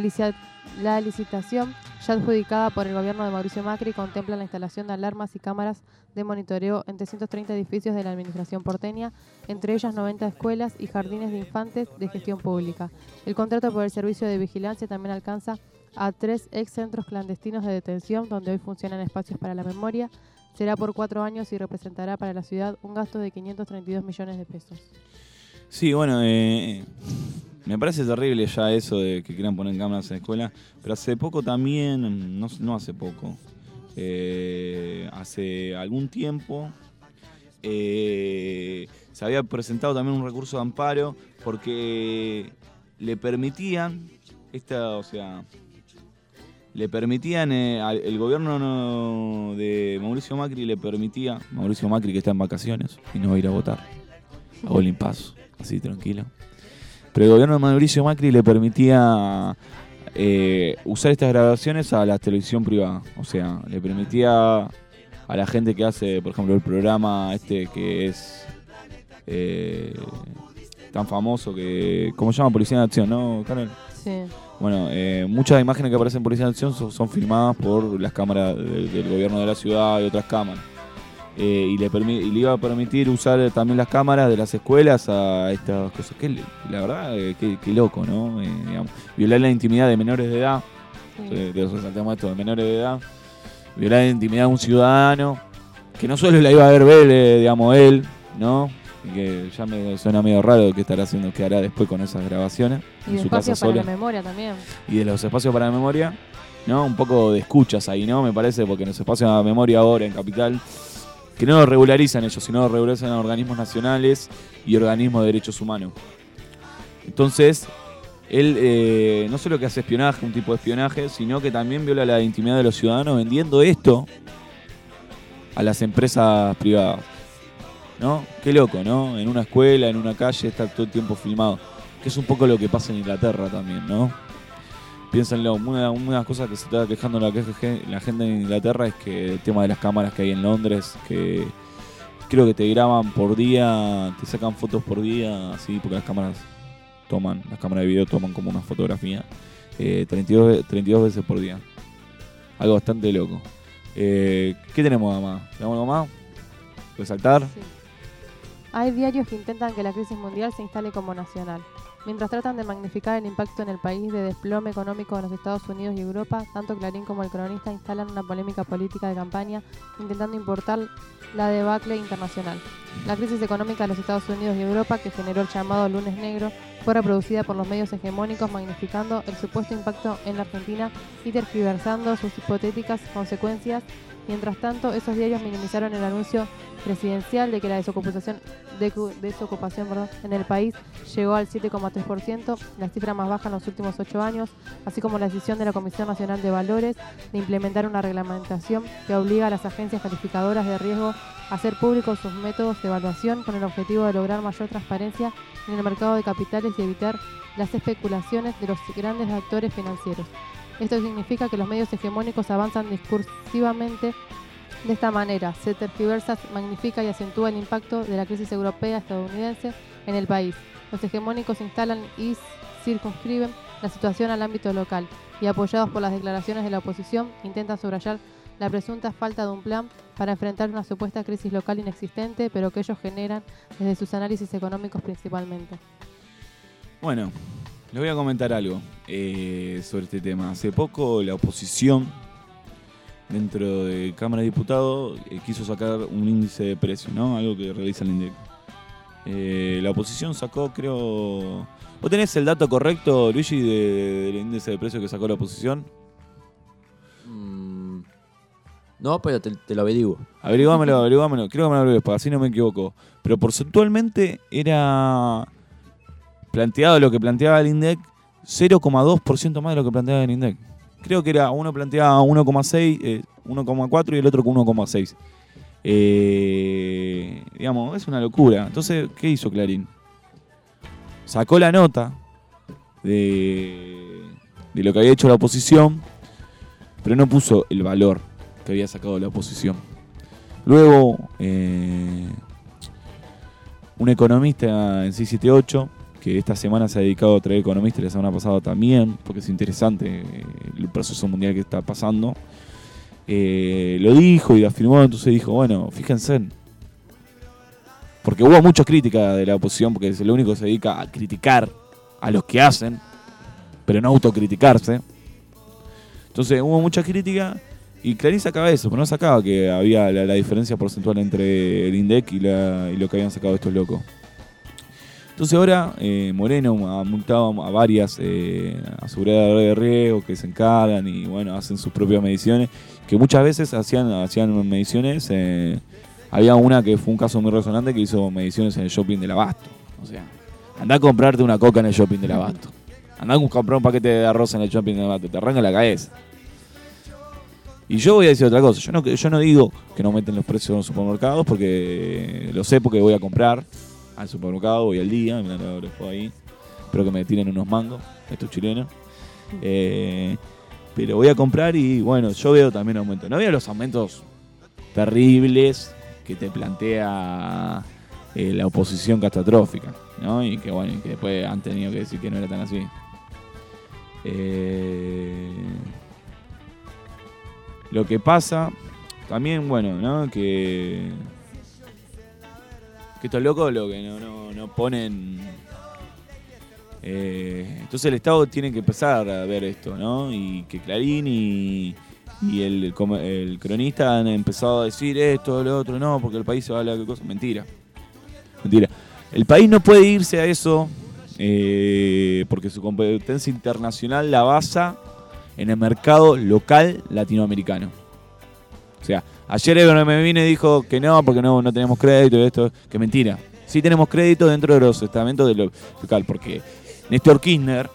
licitación, ya adjudicada por el gobierno de Mauricio Macri, contempla la instalación de alarmas y cámaras de monitoreo en 330 edificios de la Administración porteña, entre ellas 90 escuelas y jardines de infantes de gestión pública. El contrato por el servicio de vigilancia también alcanza a tres ex centros clandestinos de detención, donde hoy funcionan espacios para la memoria. Será por cuatro años y representará para la ciudad un gasto de 532 millones de pesos. Sí, bueno, eh, me parece terrible ya eso de que quieran poner cámaras en la escuela, pero hace poco también, no, hace poco, eh, hace algún tiempo eh, se había presentado también un recurso de amparo porque le permitían, esta, o sea, le permitían, eh, el gobierno de Mauricio Macri le permitía, Mauricio Macri que está en vacaciones y no va a ir a votar, a Bolín Paso, así tranquilo pero el gobierno de Mauricio Macri le permitía eh, usar estas grabaciones a la televisión privada. O sea, le permitía a la gente que hace, por ejemplo, el programa este que es eh, tan famoso que. ¿Cómo se llama? Policía en Acción, ¿no, Carol? Sí. Bueno, eh, muchas imágenes que aparecen en Policía en Acción son, son filmadas por las cámaras del gobierno de la ciudad y otras cámaras. Eh, y, le y le iba a permitir usar también las cámaras de las escuelas a estas cosas. Que la verdad, eh, qué, loco, ¿no? Eh, violar la intimidad de menores de edad. De, esto, de menores de edad. Violar la intimidad de un ciudadano. Que no solo la iba a ver ver, digamos, él, ¿no? Y que ya me suena medio raro que estará haciendo, que hará después con esas grabaciones. Y de espacios para la memoria también. Y de los espacios para la memoria, ¿no? Un poco de escuchas ahí, ¿no? Me parece, porque en los espacios de la memoria ahora en Capital que no lo regularizan ellos, sino lo regularizan organismos nacionales y organismos de derechos humanos. Entonces, él eh, no solo que hace espionaje, un tipo de espionaje, sino que también viola la intimidad de los ciudadanos vendiendo esto a las empresas privadas. ¿No? Qué loco, ¿no? En una escuela, en una calle, está todo el tiempo filmado. Que es un poco lo que pasa en Inglaterra también, ¿no? Piénsenlo, una, de las cosas que se está quejando la, la gente en Inglaterra es que el tema de las cámaras que hay en Londres, que creo que te graban por día, te sacan fotos por día, así, porque las cámaras toman, las cámaras de video toman como una fotografía, eh, 32, ve- 32 veces por día. Algo bastante loco. Eh, ¿Qué tenemos más? ¿Tenemos algo más? ¿Resaltar? Hay diarios que intentan que la crisis mundial se instale como nacional. Mientras tratan de magnificar el impacto en el país de desplome económico de los Estados Unidos y Europa, tanto Clarín como el cronista instalan una polémica política de campaña intentando importar la debacle internacional. La crisis económica de los Estados Unidos y Europa, que generó el llamado lunes negro, fue reproducida por los medios hegemónicos magnificando el supuesto impacto en la Argentina y tergiversando sus hipotéticas consecuencias. Mientras tanto, esos diarios minimizaron el anuncio presidencial de que la desocupación, en el país llegó al 7,3%, la cifra más baja en los últimos ocho años, así como la decisión de la Comisión Nacional de Valores de implementar una reglamentación que obliga a las agencias calificadoras de riesgo a hacer públicos sus métodos de evaluación con el objetivo de lograr mayor transparencia en el mercado de capitales y evitar las especulaciones de los grandes actores financieros. Esto significa que los medios hegemónicos avanzan discursivamente de esta manera. Se tergiversa, magnifica y acentúa el impacto de la crisis europea estadounidense en el país. Los hegemónicos instalan y circunscriben la situación al ámbito local y apoyados por las declaraciones de la oposición intentan subrayar la presunta falta de un plan para enfrentar una supuesta crisis local inexistente, pero que ellos generan desde sus análisis económicos principalmente. Bueno, les voy a comentar algo eh, sobre este tema. Hace poco la oposición dentro de Cámara de Diputados eh, quiso sacar un índice de precio, ¿no? Algo que realiza el INDEC. Eh, la oposición sacó, creo... ¿Vos tenés el dato correcto, Luigi, de- del índice de precio que sacó la oposición? Mm, No, pero te, te lo averiguo. Averiguámelo, averiguámelo. Creo que me lo averigues, para así no me equivoco. Pero porcentualmente era planteado lo que planteaba el INDEC 0,2% más de lo que planteaba el INDEC. Creo que era uno planteaba 1,6, eh, 1,4 y el otro con 1,6. Eh, digamos, es una locura. Entonces, ¿qué hizo Clarín? Sacó la nota de, de lo que había hecho la oposición, pero no puso el valor que había sacado la oposición. Luego, eh, un economista en 678, que esta semana se ha dedicado a traer economistas, y la semana pasada también, porque es interesante eh, el proceso mundial que está pasando, eh, lo dijo y afirmó, entonces dijo, bueno, fíjense, porque hubo mucha crítica de la oposición, porque es el único que se dedica a criticar a los que hacen, pero no autocriticarse. Entonces hubo mucha crítica y Clarín sacaba eso, pero no sacaba que había la, diferencia porcentual entre el INDEC y lo que habían sacado estos locos. Entonces ahora eh, Moreno ha multado a varias eh, aseguradoras de riesgo que se encargan y bueno, hacen sus propias mediciones, que muchas veces hacían, hacían mediciones, eh, había una que fue un caso muy resonante que hizo mediciones en el shopping del abasto. O sea, anda a comprarte una coca en el shopping del abasto. Anda a comprar un paquete de arroz en el shopping del abasto, te arranca la cabeza. Y yo voy a decir otra cosa, yo no, yo no digo que no meten los precios en los supermercados porque lo sé porque voy a comprar al supermercado, voy al día, mirá, ahora fue ahí. Espero que me tiren unos mangos, estos chilenos. Eh, pero voy a comprar y bueno, yo veo también aumento. No veo los aumentos terribles que te plantea eh, la oposición catastrófica, ¿no? Y que bueno, y que después han tenido que decir que no era tan así. Eh, lo que pasa, también, bueno, ¿no? Que, que estos locos lo que no, no, no ponen... eh, entonces el Estado tiene que empezar a ver esto, ¿no? Y que Clarín y, y el, el cronista han empezado a decir esto, lo otro, no, porque el país se va a la cosa. Mentira. Mentira. El país no puede irse a eso eh, porque su competencia internacional la basa en el mercado local latinoamericano. O sea, ayer me vine y dijo que no, porque no, no tenemos crédito y esto, que mentira. Sí tenemos crédito dentro de los estamentos de lo local, porque Néstor Kirchner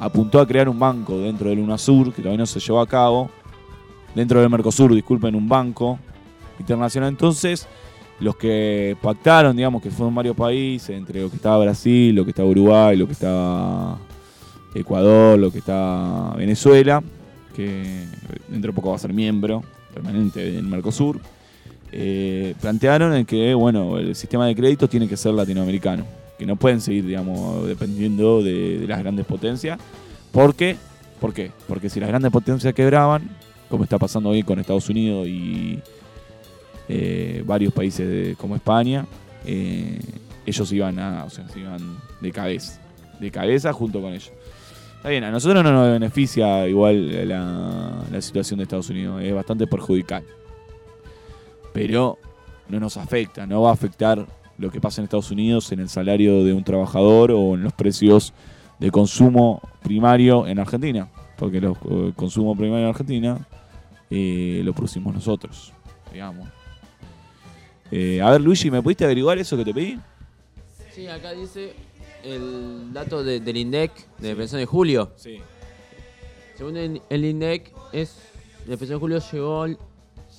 apuntó a crear un banco dentro del UNASUR, que todavía no se llevó a cabo, dentro del Mercosur, disculpen, un banco internacional. Entonces, los que pactaron, digamos, que fueron varios países, entre lo que estaba Brasil, lo que estaba Uruguay, lo que estaba Ecuador, lo que está Venezuela, que dentro de poco va a ser miembro permanente del Mercosur, eh, plantearon en que bueno, el sistema de crédito tiene que ser latinoamericano, que no pueden seguir digamos, dependiendo de, las grandes potencias. ¿Por qué? ¿Por qué? Porque si las grandes potencias quebraban, como está pasando hoy con Estados Unidos y eh, varios países de- como España, eh, ellos iban a, o sea, se iban de cabeza, de cabeza junto con ellos. Está bien, a nosotros no nos beneficia igual la, situación de Estados Unidos, es bastante perjudicial. Pero no nos afecta, no va a afectar lo que pasa en Estados Unidos en el salario de un trabajador o en los precios de consumo primario en Argentina. Porque los- el consumo primario en Argentina eh, lo producimos nosotros, digamos. Eh, a ver, Luigi, ¿me pudiste averiguar eso que te pedí? Sí, acá dice el dato de- del INDEC de depresión de julio. Sí. Según el, el INDEC, es, la depresión de julio llegó al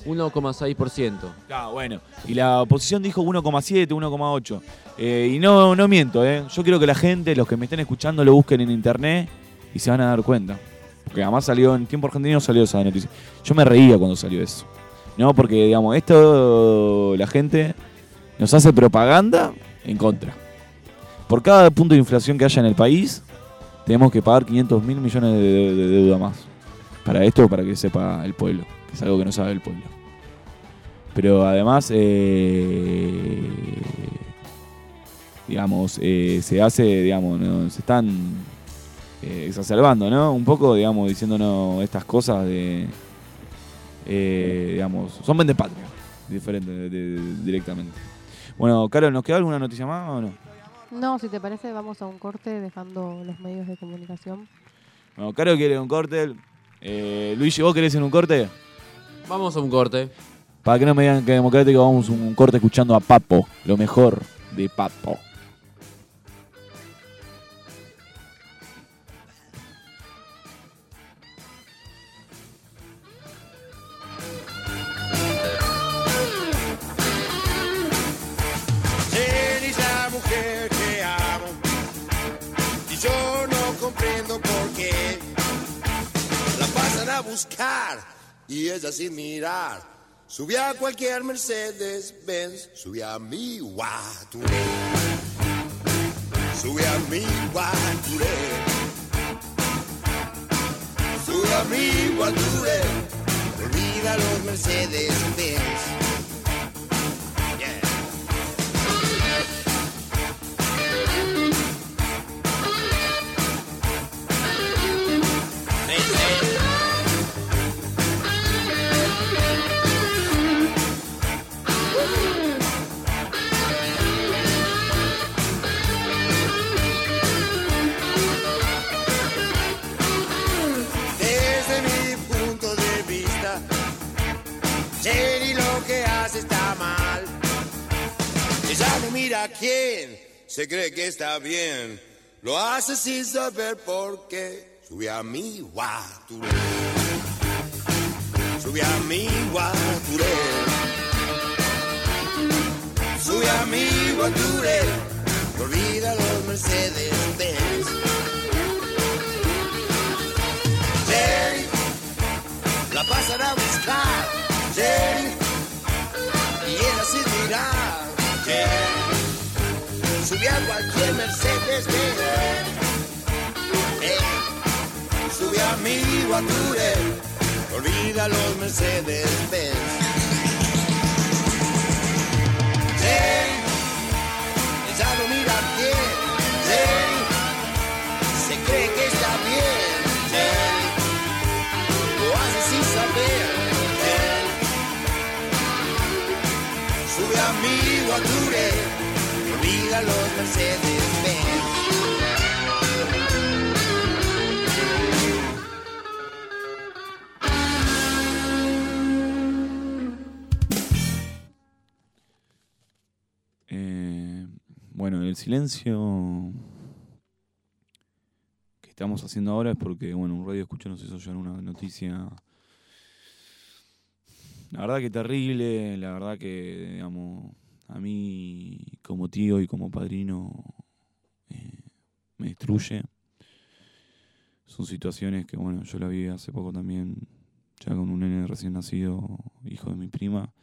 1,6%. Ah, bueno. Y la oposición dijo 1,7, 1,8. Eh, y no, no miento, ¿eh? Yo quiero que la gente, los que me estén escuchando, lo busquen en internet y se van a dar cuenta. Porque además salió en tiempo argentino, salió esa noticia. Yo me reía cuando salió eso. No, porque, digamos, esto la gente nos hace propaganda en contra. Por cada punto de inflación que haya en el país, tenemos que pagar 500 mil millones de, de- de deuda más. Para esto, para que sepa el pueblo, que es algo que no sabe el pueblo. Pero además, eh, digamos, eh, se hace, digamos, se están eh, exacerbando, ¿no? Un poco, digamos, diciéndonos estas cosas de, digamos, son vende patria, diferente, directamente. Bueno, Carol, ¿nos queda alguna noticia más o no? No, si te parece, vamos a un corte dejando los medios de comunicación. Bueno, Carol quiere un corte. Eh, Luigi, ¿vos querés en un corte? Vamos a un corte. Para que no me digan que democrático, vamos a un corte escuchando a Papo, lo mejor de Papo. Comprendo por qué. La pasan a buscar y ella sin mirar. Subí a cualquier Mercedes Benz subí a mi Guaturé. Subí a mi Guaturé. Subí a mi Guaturé. Olvida los Mercedes Benz mira quién, se cree que está bien. Lo hace sin saber por qué. Sube a mi guaturé. Sube a mi guaturé. Sube a mi guaturé. No olvida los Mercedes Benz. Jerry, la pasan a buscar. Jerry, y ella sin mirar. Jerry, sube a cualquier Mercedes Benz. Hey, sube a mi guature, olvida los Mercedes Benz. Jerry, ella no mira bien. Jerry, se cree que está bien. Lo hace sin saber. Sube a mi guature, olvida los Mercedes. Eh, el silencio que estamos haciendo ahora es porque, bueno, un radio escucha nos hizo llegar una noticia. La verdad que terrible, la verdad que, digamos, a mí como tío y como padrino eh, me destruye. Son situaciones que, bueno, yo la vi hace poco también, ya con un nene recién nacido, hijo de mi prima,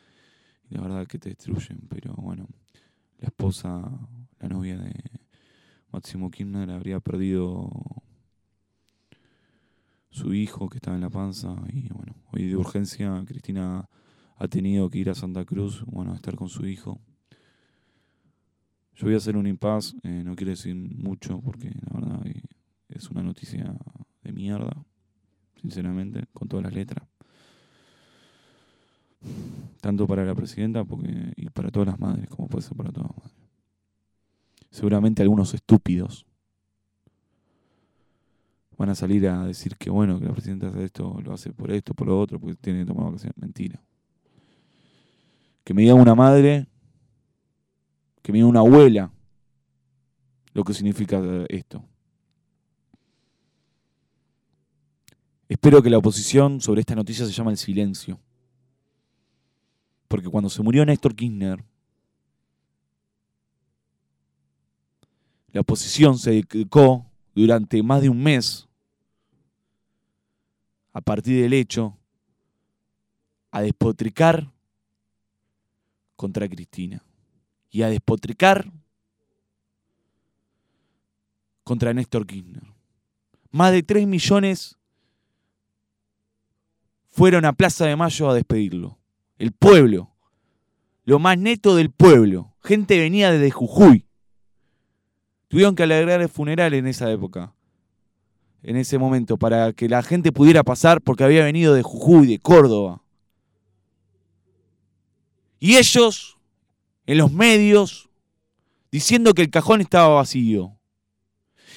y la verdad que te destruyen, pero bueno, la esposa, la novia de Máximo Kirchner habría perdido su hijo que estaba en la panza y bueno, hoy de urgencia Cristina ha tenido que ir a Santa Cruz, bueno, a estar con su hijo. Yo voy a hacer un impas, eh, no quiero decir mucho porque la verdad es una noticia de mierda, sinceramente, con todas las letras. Tanto para la presidenta porque, y para todas las madres, como puede ser para todas las madres. Seguramente algunos estúpidos van a salir a decir que bueno, que la presidenta hace esto, lo hace por esto, por lo otro, porque tiene que tomar vacaciones. Mentira. Que me diga una madre, que diga una abuela, lo que significa esto. Espero que la oposición sobre esta noticia se llama el silencio. Porque cuando se murió Néstor Kirchner, la oposición se dedicó durante más de un mes, a partir del hecho, a despotricar contra Cristina y a despotricar contra Néstor Kirchner. Más de 3 millones fueron a Plaza de Mayo a despedirlo. El pueblo, lo más neto del pueblo. Gente venía desde Jujuy. Tuvieron que alegrar el funeral en esa época, en ese momento, para que la gente pudiera pasar porque había venido de Jujuy, de Córdoba. Y ellos, en los medios, diciendo que el cajón estaba vacío.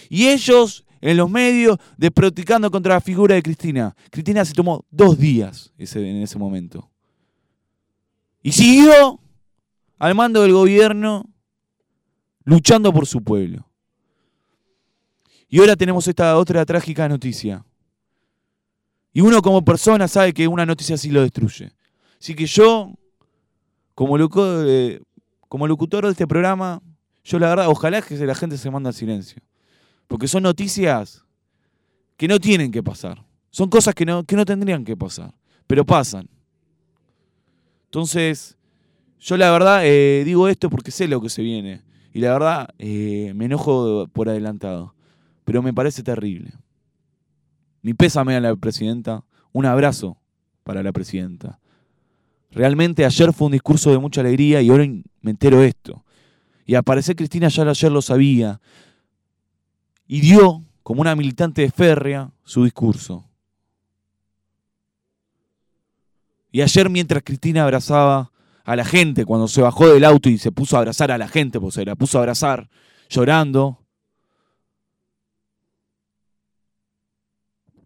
Y ellos, en los medios, desproticando contra la figura de Cristina. Cristina se tomó dos días ese, en ese momento. Y siguió al mando del gobierno luchando por su pueblo. Y ahora tenemos esta otra trágica noticia. Y uno como persona sabe que una noticia así lo destruye. Así que yo, como, loco, como locutor de este programa, yo la verdad, ojalá que la gente se manda al silencio. Porque son noticias que no tienen que pasar. Son cosas que no, que no tendrían que pasar. Pero pasan. Entonces, yo la verdad eh, digo esto porque sé lo que se viene. Y la verdad, eh, me enojo por adelantado. Pero me parece terrible. Mi pésame a la presidenta. Un abrazo para la presidenta. Realmente ayer fue un discurso de mucha alegría y ahora me entero esto. Y al parecer Cristina ya ayer lo sabía. Y dio, como una militante de férrea, su discurso. Y ayer mientras Cristina abrazaba a la gente cuando se bajó del auto y se puso a abrazar a la gente, pues se la puso a abrazar llorando,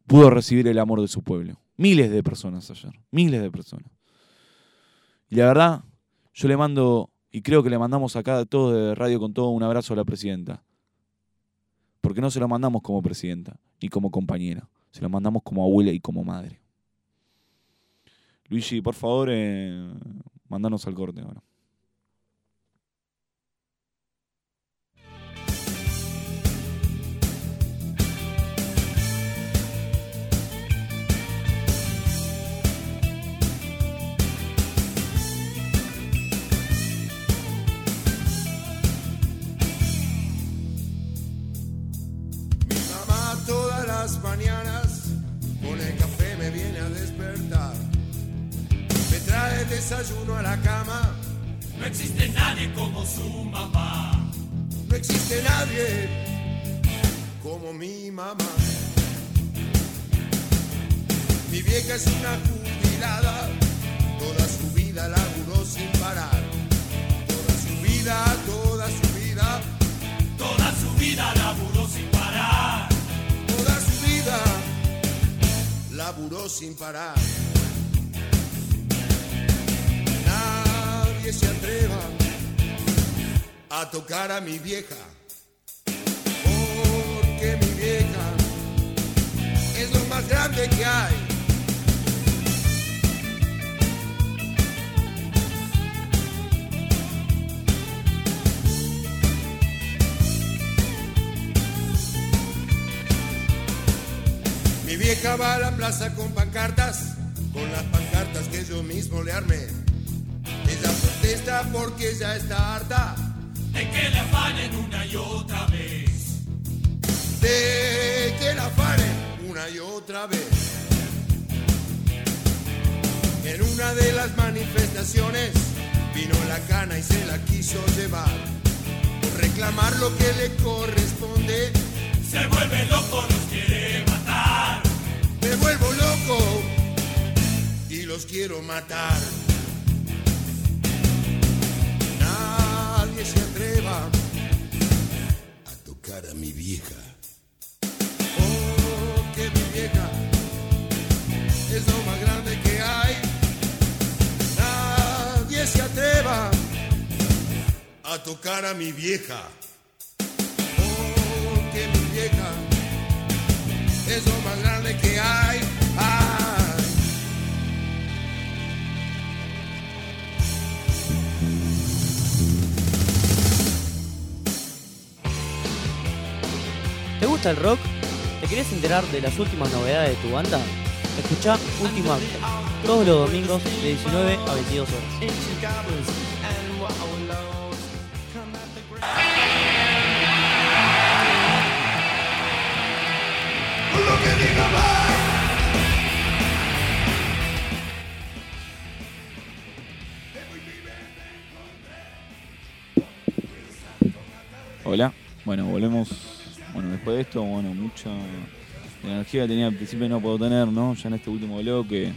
pudo recibir el amor de su pueblo. Miles de personas ayer, miles de personas. Y la verdad, yo le mando, y creo que le mandamos acá a todos de Radio con todo un abrazo a la presidenta. Porque no se lo mandamos como presidenta, ni como compañera, se lo mandamos como abuela y como madre. Luigi, por favor, eh, mandanos al corte ahora. Las mañanas con el café me viene a despertar. Me trae el desayuno a la cama. No existe nadie como su mamá. No existe nadie como mi mamá. Mi vieja es una jubilada. Toda su vida laburó sin parar. Toda su vida, toda su vida. Toda su vida laburó sin parar. Sin parar. Nadie se atreva a tocar a mi vieja. Porque mi vieja es lo más grande que hay. Vieja va a la plaza con pancartas, con las pancartas que yo mismo le armé. Ella protesta porque ya está harta De que le afanen una y otra vez. de que la afanen una y otra vez. En una de las manifestaciones vino la cana y se la quiso llevar. Reclamar lo que le corresponde, Se vuelve loco, nos quiere matar. Los quiero matar. Nadie se atreva a tocar a mi vieja. Oh, mi vieja es lo más grande que hay. Nadie se atreva a tocar a mi vieja. Oh, que mi vieja es lo más grande que hay. Gusta el rock? ¿Te querés enterar de las últimas novedades de tu banda? Escucha Último Acto, todos los domingos de 19 a 22 horas. Hola. Bueno, volvemos. Bueno, después de esto, bueno, mucha energía que tenía al principio no puedo tener, ¿no? Ya en este último bloque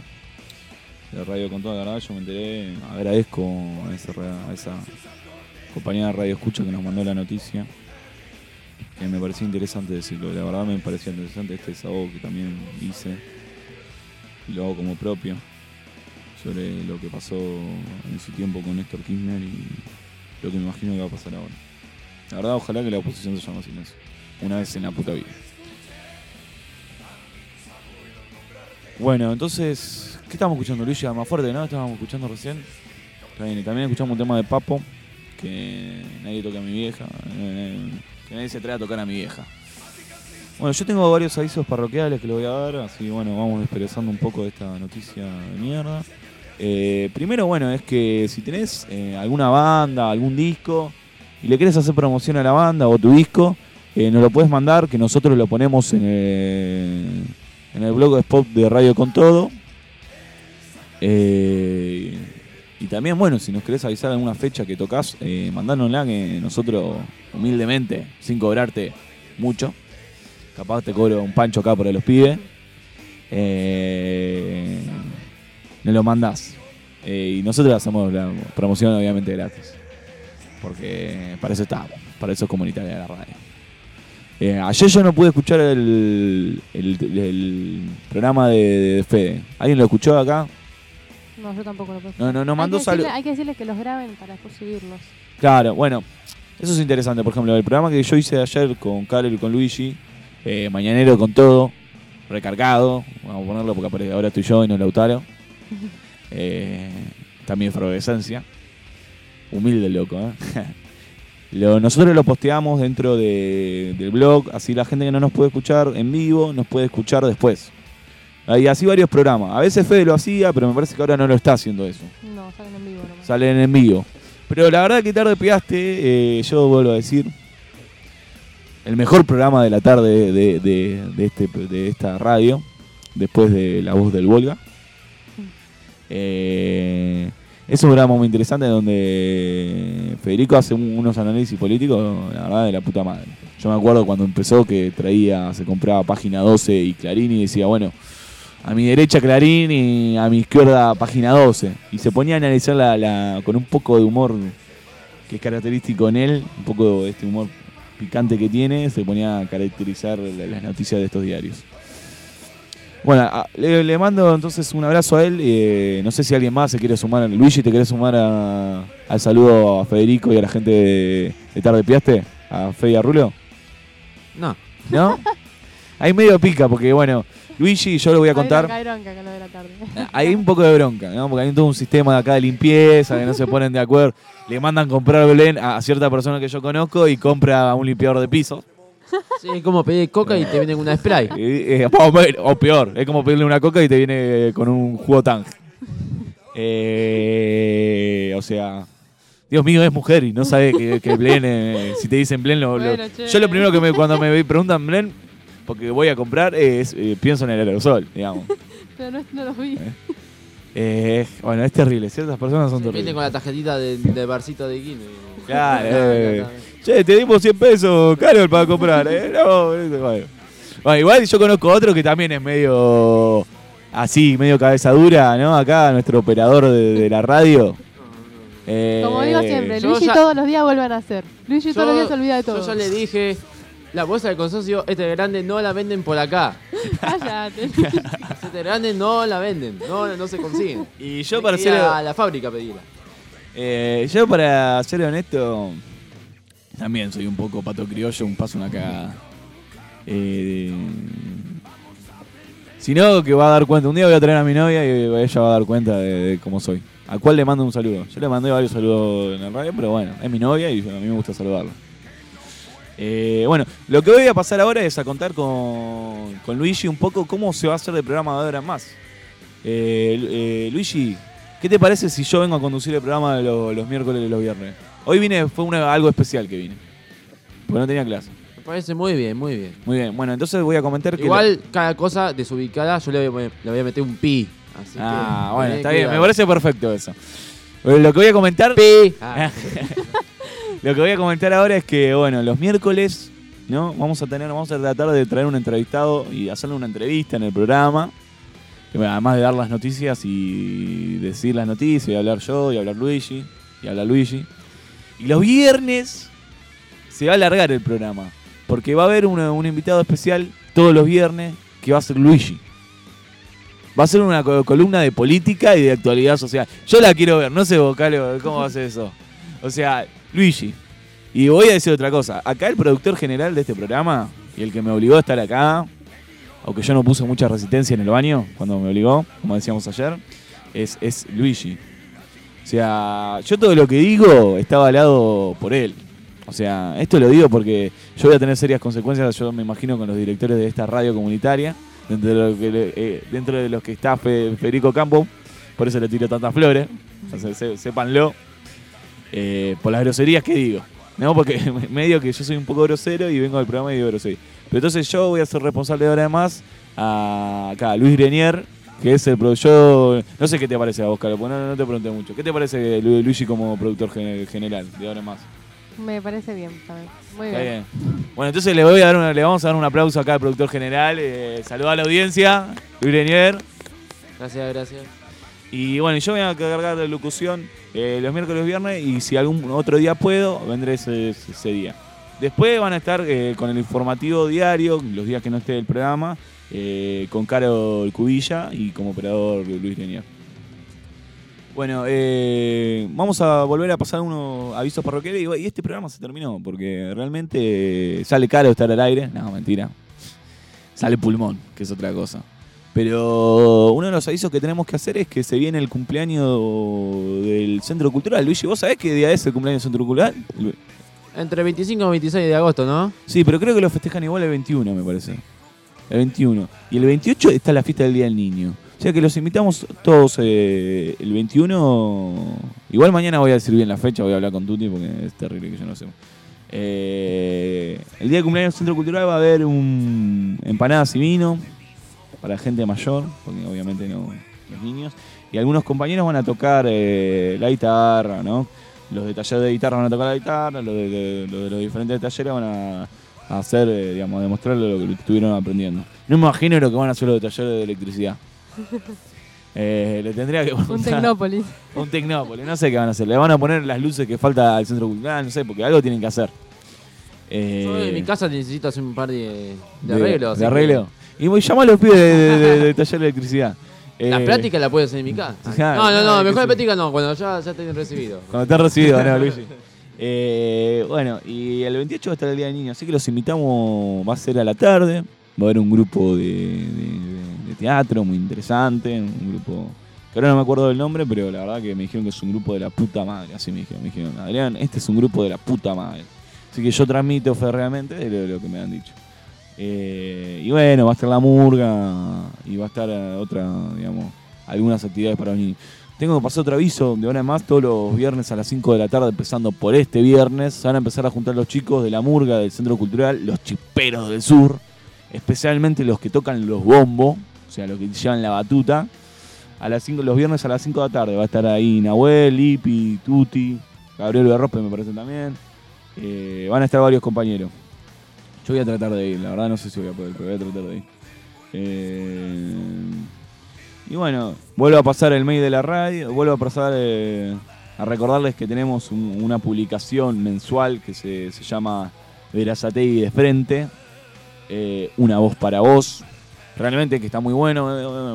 de Radio con toda yo me enteré, agradezco a esa, a compañía de Radio Escucha que nos mandó la noticia. Que me parecía interesante decirlo, la verdad me parecía interesante este desahogo que también hice y lo hago como propio sobre lo que pasó en su tiempo con Néstor Kirchner y lo que me imagino que va a pasar ahora. La verdad, ojalá que la oposición se llame silencio. Una vez en la puta vida. Bueno, entonces, ¿qué estamos escuchando, Luis? Más fuerte, ¿no? Estábamos escuchando recién. También escuchamos un tema de Papo, que nadie toca a mi vieja, eh, que nadie se atreve a tocar a mi vieja. Bueno, yo tengo varios avisos parroquiales que lo voy a dar, así bueno, vamos desperezando un poco de esta noticia de mierda. Eh, primero, bueno, es que si tenés eh, alguna banda, algún disco, y le querés hacer promoción a la banda o tu disco, eh, nos lo puedes mandar, que nosotros lo ponemos en el, blog spot de Radio Con Todo. Eh, y también, bueno, si nos querés avisar alguna fecha que tocas, eh, que nosotros, humildemente, sin cobrarte mucho, capaz te cobro un pancho acá para los pibes, eh, nos lo mandás. Eh, y nosotros hacemos la promoción obviamente gratis. Porque para eso estamos, para eso es comunitaria la radio. Eh, ayer yo no pude escuchar el, el- el programa de, de Fede. ¿Alguien lo escuchó acá? No, yo tampoco lo puedo. No, no, no, mandó hay que, decirle, salu- hay que decirles que los graben para después subirlos. Claro, bueno, eso es interesante. Por ejemplo, el programa que yo hice ayer con Karel y con Luigi, eh, mañanero con todo, recargado, vamos a ponerlo porque ahora estoy yo y no Lautaro. Eh, también efervescencia. Humilde loco, ¿eh? Lo- nosotros lo posteamos dentro de- del blog, así la gente que no nos puede escuchar en vivo nos puede escuchar después. Y así varios programas. A veces Fede lo hacía, pero me parece que ahora no lo está haciendo eso. No, salen en vivo nomás. Salen en vivo. Pero la verdad que tarde pegaste, eh, yo vuelvo a decir, el mejor programa de la tarde de, de- de este, de esta radio, después de La Voz del Volga. Eh, es un programa muy interesante donde Federico hace un- unos análisis políticos, la verdad, de la puta madre. Yo me acuerdo cuando empezó que traía, se compraba página 12 y Clarín y decía, bueno, a mi derecha Clarín y a mi izquierda página 12. Y se ponía a analizar la, la- con un poco de humor que es característico en él, un poco de este humor picante que tiene, se ponía a caracterizar la- las noticias de estos diarios. Bueno, a- le, le mando entonces un abrazo a él. eh, no sé si alguien más se quiere sumar. Luigi, ¿te querés sumar a- al saludo a Federico y a la gente de, de Tarde Piaste? ¿A Fede y a Rulo? No. ¿No? Hay medio pica porque, bueno, Luigi, yo lo voy a Hay contar. bronca, hay bronca con lo de la tarde. Hay un poco de bronca, ¿no? Porque hay todo un sistema de acá de limpieza que no se ponen de acuerdo. Le mandan comprar Belén a a cierta persona que yo conozco y compra un limpiador de pisos. Sí, es como pedir coca y te vienen una spray. Eh, eh, o peor, es como pedirle una coca y te viene con un jugo tang. Eh, o sea, Dios mío, es mujer y no sabe que, que Blen, eh, si te dicen Blen, lo, Bueno, yo lo primero que me, cuando me preguntan Blen, porque voy a comprar, es eh, pienso en el aerosol, digamos. Pero no, no los vi. Eh, bueno, es terrible, ciertas personas son Viene terribles. con la tarjetita de- barcito de Guinness. Claro, eh, che, te dimos 100 pesos, Carol, para comprar, ¿eh? No, eh, bueno. Bueno, igual yo conozco otro que también es medio así, medio cabeza dura, ¿no? Acá, nuestro operador de, de la radio. Eh, Como digo siempre, yo Luigi ya- todos los días vuelve a nacer. Luigi todos los días se olvida de todo. Yo ya le dije, la bolsa del consorcio, este grande no la venden por acá. Cállate. Este grande no la venden, no, no se consiguen. Y yo para ser- a la fábrica pedirla. Eh, yo, para ser honesto, también soy un poco pato criollo, un paso una cagada. Eh, si no, que va a dar cuenta. Un día voy a traer a mi novia y ella va a dar cuenta de, cómo soy. ¿A cuál le mando un saludo? Yo le mandé varios saludos en la radio, pero bueno, es mi novia y a mí me gusta saludarla. Eh, bueno, lo que voy a pasar ahora es a contar con, con Luigi un poco cómo se va a hacer el programa de ahora en más. Eh, eh, Luigi, ¿qué te parece si yo vengo a conducir el programa de lo- los miércoles y los viernes? Hoy vine, fue una- algo especial que vine. Porque no tenía clase. Me parece muy bien, muy bien. Muy bien, bueno, entonces voy a comentar que... Igual, cada cosa desubicada, yo le voy, a- le voy a meter un pi. Así Ah, que, bueno, está bien, me cuidado. parece perfecto eso. Eh, Lo que voy a comentar... Pi. Ah. Lo que voy a comentar ahora es que, bueno, los miércoles, ¿no? Vamos a tener, vamos a tratar de traer un entrevistado y hacerle una entrevista en el programa. Bueno, Además de dar las noticias y decir las noticias, y hablar yo, y hablar Luigi, y hablar Luigi. Y los viernes se va a alargar el programa. Porque va a haber un invitado especial todos los viernes que va a ser Luigi. Va a ser una co- columna de política y de actualidad social. Yo la quiero ver, no sé, Vocalo, ¿cómo va a ser eso? O sea, Luigi. Y voy a decir otra cosa. Acá el productor general de este programa, y el que me obligó a estar acá, aunque yo no puse mucha resistencia en el baño cuando me obligó, como decíamos ayer, es Luigi. O sea, yo todo lo que digo está avalado por él. O sea, esto lo digo porque yo voy a tener serias consecuencias, yo me imagino, con los directores de esta radio comunitaria, dentro de, eh, los que está Fe- Federico Campo, por eso le tiro tantas flores, sépanlo, eh, por las groserías que digo. No, porque medio que yo soy un poco grosero y vengo al programa y digo grosería. Pero entonces yo voy a ser responsable ahora además a acá, Luis Grenier, que es el productor. No sé qué te parece a vos, Carlos, porque no, no te pregunté mucho. ¿Qué te parece Lu- Luigi como productor gen- general de ahora en más? Me parece bien también. Muy Está bien. bien. Bueno, entonces le, voy a dar una- le vamos a dar un aplauso acá al productor general. Eh, saluda a la audiencia, Luis Grenier. Gracias, gracias. Y bueno, yo voy a cargar de locución eh, los miércoles y viernes y si algún otro día puedo, vendré ese, ese día. Después van a estar eh, con el informativo diario, los días que no esté el programa, eh, con Carol Cubilla y como operador Luis Lenier. Bueno, eh, vamos a volver a pasar unos avisos parroquiales y, y este programa se terminó porque realmente sale caro estar al aire. No, mentira. Sale pulmón, que es otra cosa. Pero uno de los avisos que tenemos que hacer es que se viene el cumpleaños del Centro Cultural. Luigi, ¿vos sabés qué día es el cumpleaños del Centro Cultural? Entre 25 y 26 de agosto, ¿no? Sí, pero creo que lo festejan igual el 21, me parece. El 21. Y el 28 está la fiesta del Día del Niño. O sea que los invitamos todos eh, el 21. Igual mañana voy a decir bien la fecha, voy a hablar con Tuti porque es terrible que yo no sé. Eh, el día de cumpleaños del Centro Cultural va a haber un empanadas y vino para gente mayor, porque obviamente no los niños. Y algunos compañeros van a tocar eh, la guitarra, ¿no? Los de taller de guitarra van a tocar la guitarra, los de, los, de los diferentes talleres van a, a hacer, eh, digamos, a demostrarle lo que estuvieron aprendiendo. No me imagino lo que van a hacer los de talleres de electricidad. Eh, le tendría que Un Tecnópolis. un Tecnópolis, no sé qué van a hacer. Le van a poner las luces que falta al centro cultural, no sé, porque algo tienen que hacer. Eh, Yo en mi casa necesito hacer un par de, de de- arreglos. De arreglo. Y voy llamo a los pibes de, de- de- de taller de electricidad. La Eh, práctica la puedes hacer en mi casa. Ya, No, no, no, mejor la práctica no, cuando ya, ya te recibido. Cuando te has recibido, ¿no, Luigi? Eh, bueno, y el 28 va a estar el Día del Niño, así que los invitamos, va a ser a la tarde, va a haber un grupo de, de- teatro muy interesante, un grupo que ahora no me acuerdo del nombre, pero la verdad que me dijeron que es un grupo de la puta madre, así me dijeron, me dijeron, Adrián, este es un grupo de la puta madre. Así que yo transmito férreamente de lo, lo que me han dicho. Eh, y bueno, va a estar la murga y va a estar eh, otra, digamos, algunas actividades para los niños. Tengo que pasar otro aviso, de ahora más, todos los viernes a las 5 de la tarde, empezando por este viernes, van a empezar a juntar los chicos de la murga del Centro Cultural, los chiperos del sur, especialmente los que tocan los bombos, o sea, los que llevan la batuta. A las 5, los viernes a las 5 de la tarde va a estar ahí Nahuel, Lipi, Tuti, Gabriel Berrope me parece también. Eh, van a estar varios compañeros. Yo voy a tratar de ir, la verdad no sé si voy a poder, pero voy a tratar de ir. Eh, y bueno, vuelvo a pasar el mail de la radio, vuelvo a pasar eh, a recordarles que tenemos un- una publicación mensual que se, se llama Verazategui de Frente, eh, Una voz para vos. Realmente que está muy bueno.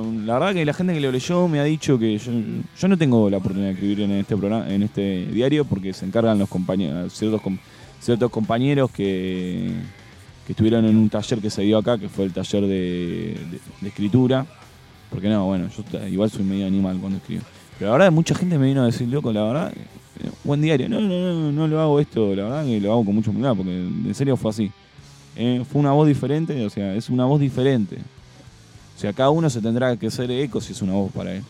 eh, La verdad que la gente que lo leyó me ha dicho que yo, no tengo la oportunidad de escribir en este programa, en este diario, porque se encargan los compañeros, ciertos, ciertos compañeros que, que estuvieron en un taller que se dio acá, que fue el taller de escritura. Porque no, bueno, yo igual soy medio animal cuando escribo. Pero la verdad, mucha gente me vino a decir, loco, la verdad, eh, buen diario. No, no, no, no lo hago esto, la verdad que lo hago con mucho humildad, porque en serio fue así. Eh, fue una voz diferente, o sea, es una voz diferente. O sea, cada uno se tendrá que hacer eco si es una voz para él.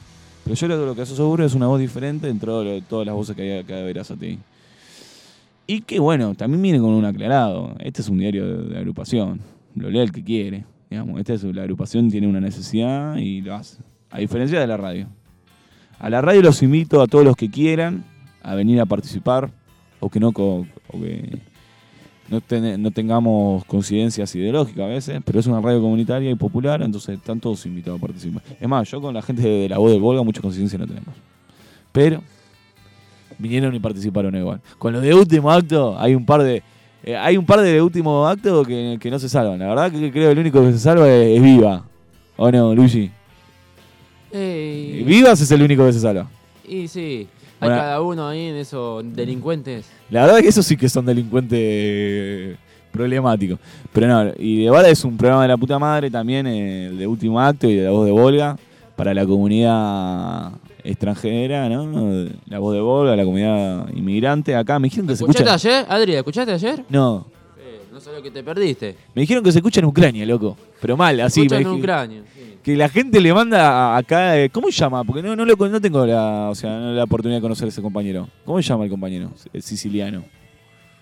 Pero yo lo, lo que estoy seguro es una voz diferente dentro de todas las voces que hay de Verazati. Y que bueno, también viene con un aclarado. Este es un diario de, de agrupación. Lo lee el que quiere. Digamos, esta es la agrupación tiene una necesidad y lo hace. A diferencia de la radio. A la radio los invito a todos los que quieran a venir a participar o que no, o que no, ten- no tengamos coincidencias ideológicas a veces, pero es una radio comunitaria y popular, entonces están todos invitados a participar. Es más, yo con la gente de la voz del Volga muchas coincidencias no tenemos. Pero vinieron y participaron igual. Con los de último acto hay un par de eh, hay un par de último acto que, que no se salvan. La verdad que creo que el único que se salva es, es Viva. ¿O no, Luigi? Ey. Vivas es el único que se salva. Y sí, hay Bueno. cada uno ahí en esos delincuentes. La verdad que esos sí que son delincuentes eh, problemáticos. Pero no, y de verdad es un programa de la puta madre también, eh, el de último acto y de la voz de Volga, para la comunidad extranjera, ¿no? La voz de Volga, la comunidad inmigrante. Acá me dijeron que se ¿Escuchaste escucha. ayer, Adri? ¿Escuchaste ayer? No, Eh, no sé lo que te perdiste. me dijeron que se escucha en Ucrania, loco. Pero mal, así. Escucha me en Ucrania. Que la gente le manda acá. eh, ¿Cómo se llama? Porque no, no, lo, no tengo la, o sea, no la oportunidad de conocer a ese compañero. ¿Cómo se llama el compañero? El siciliano.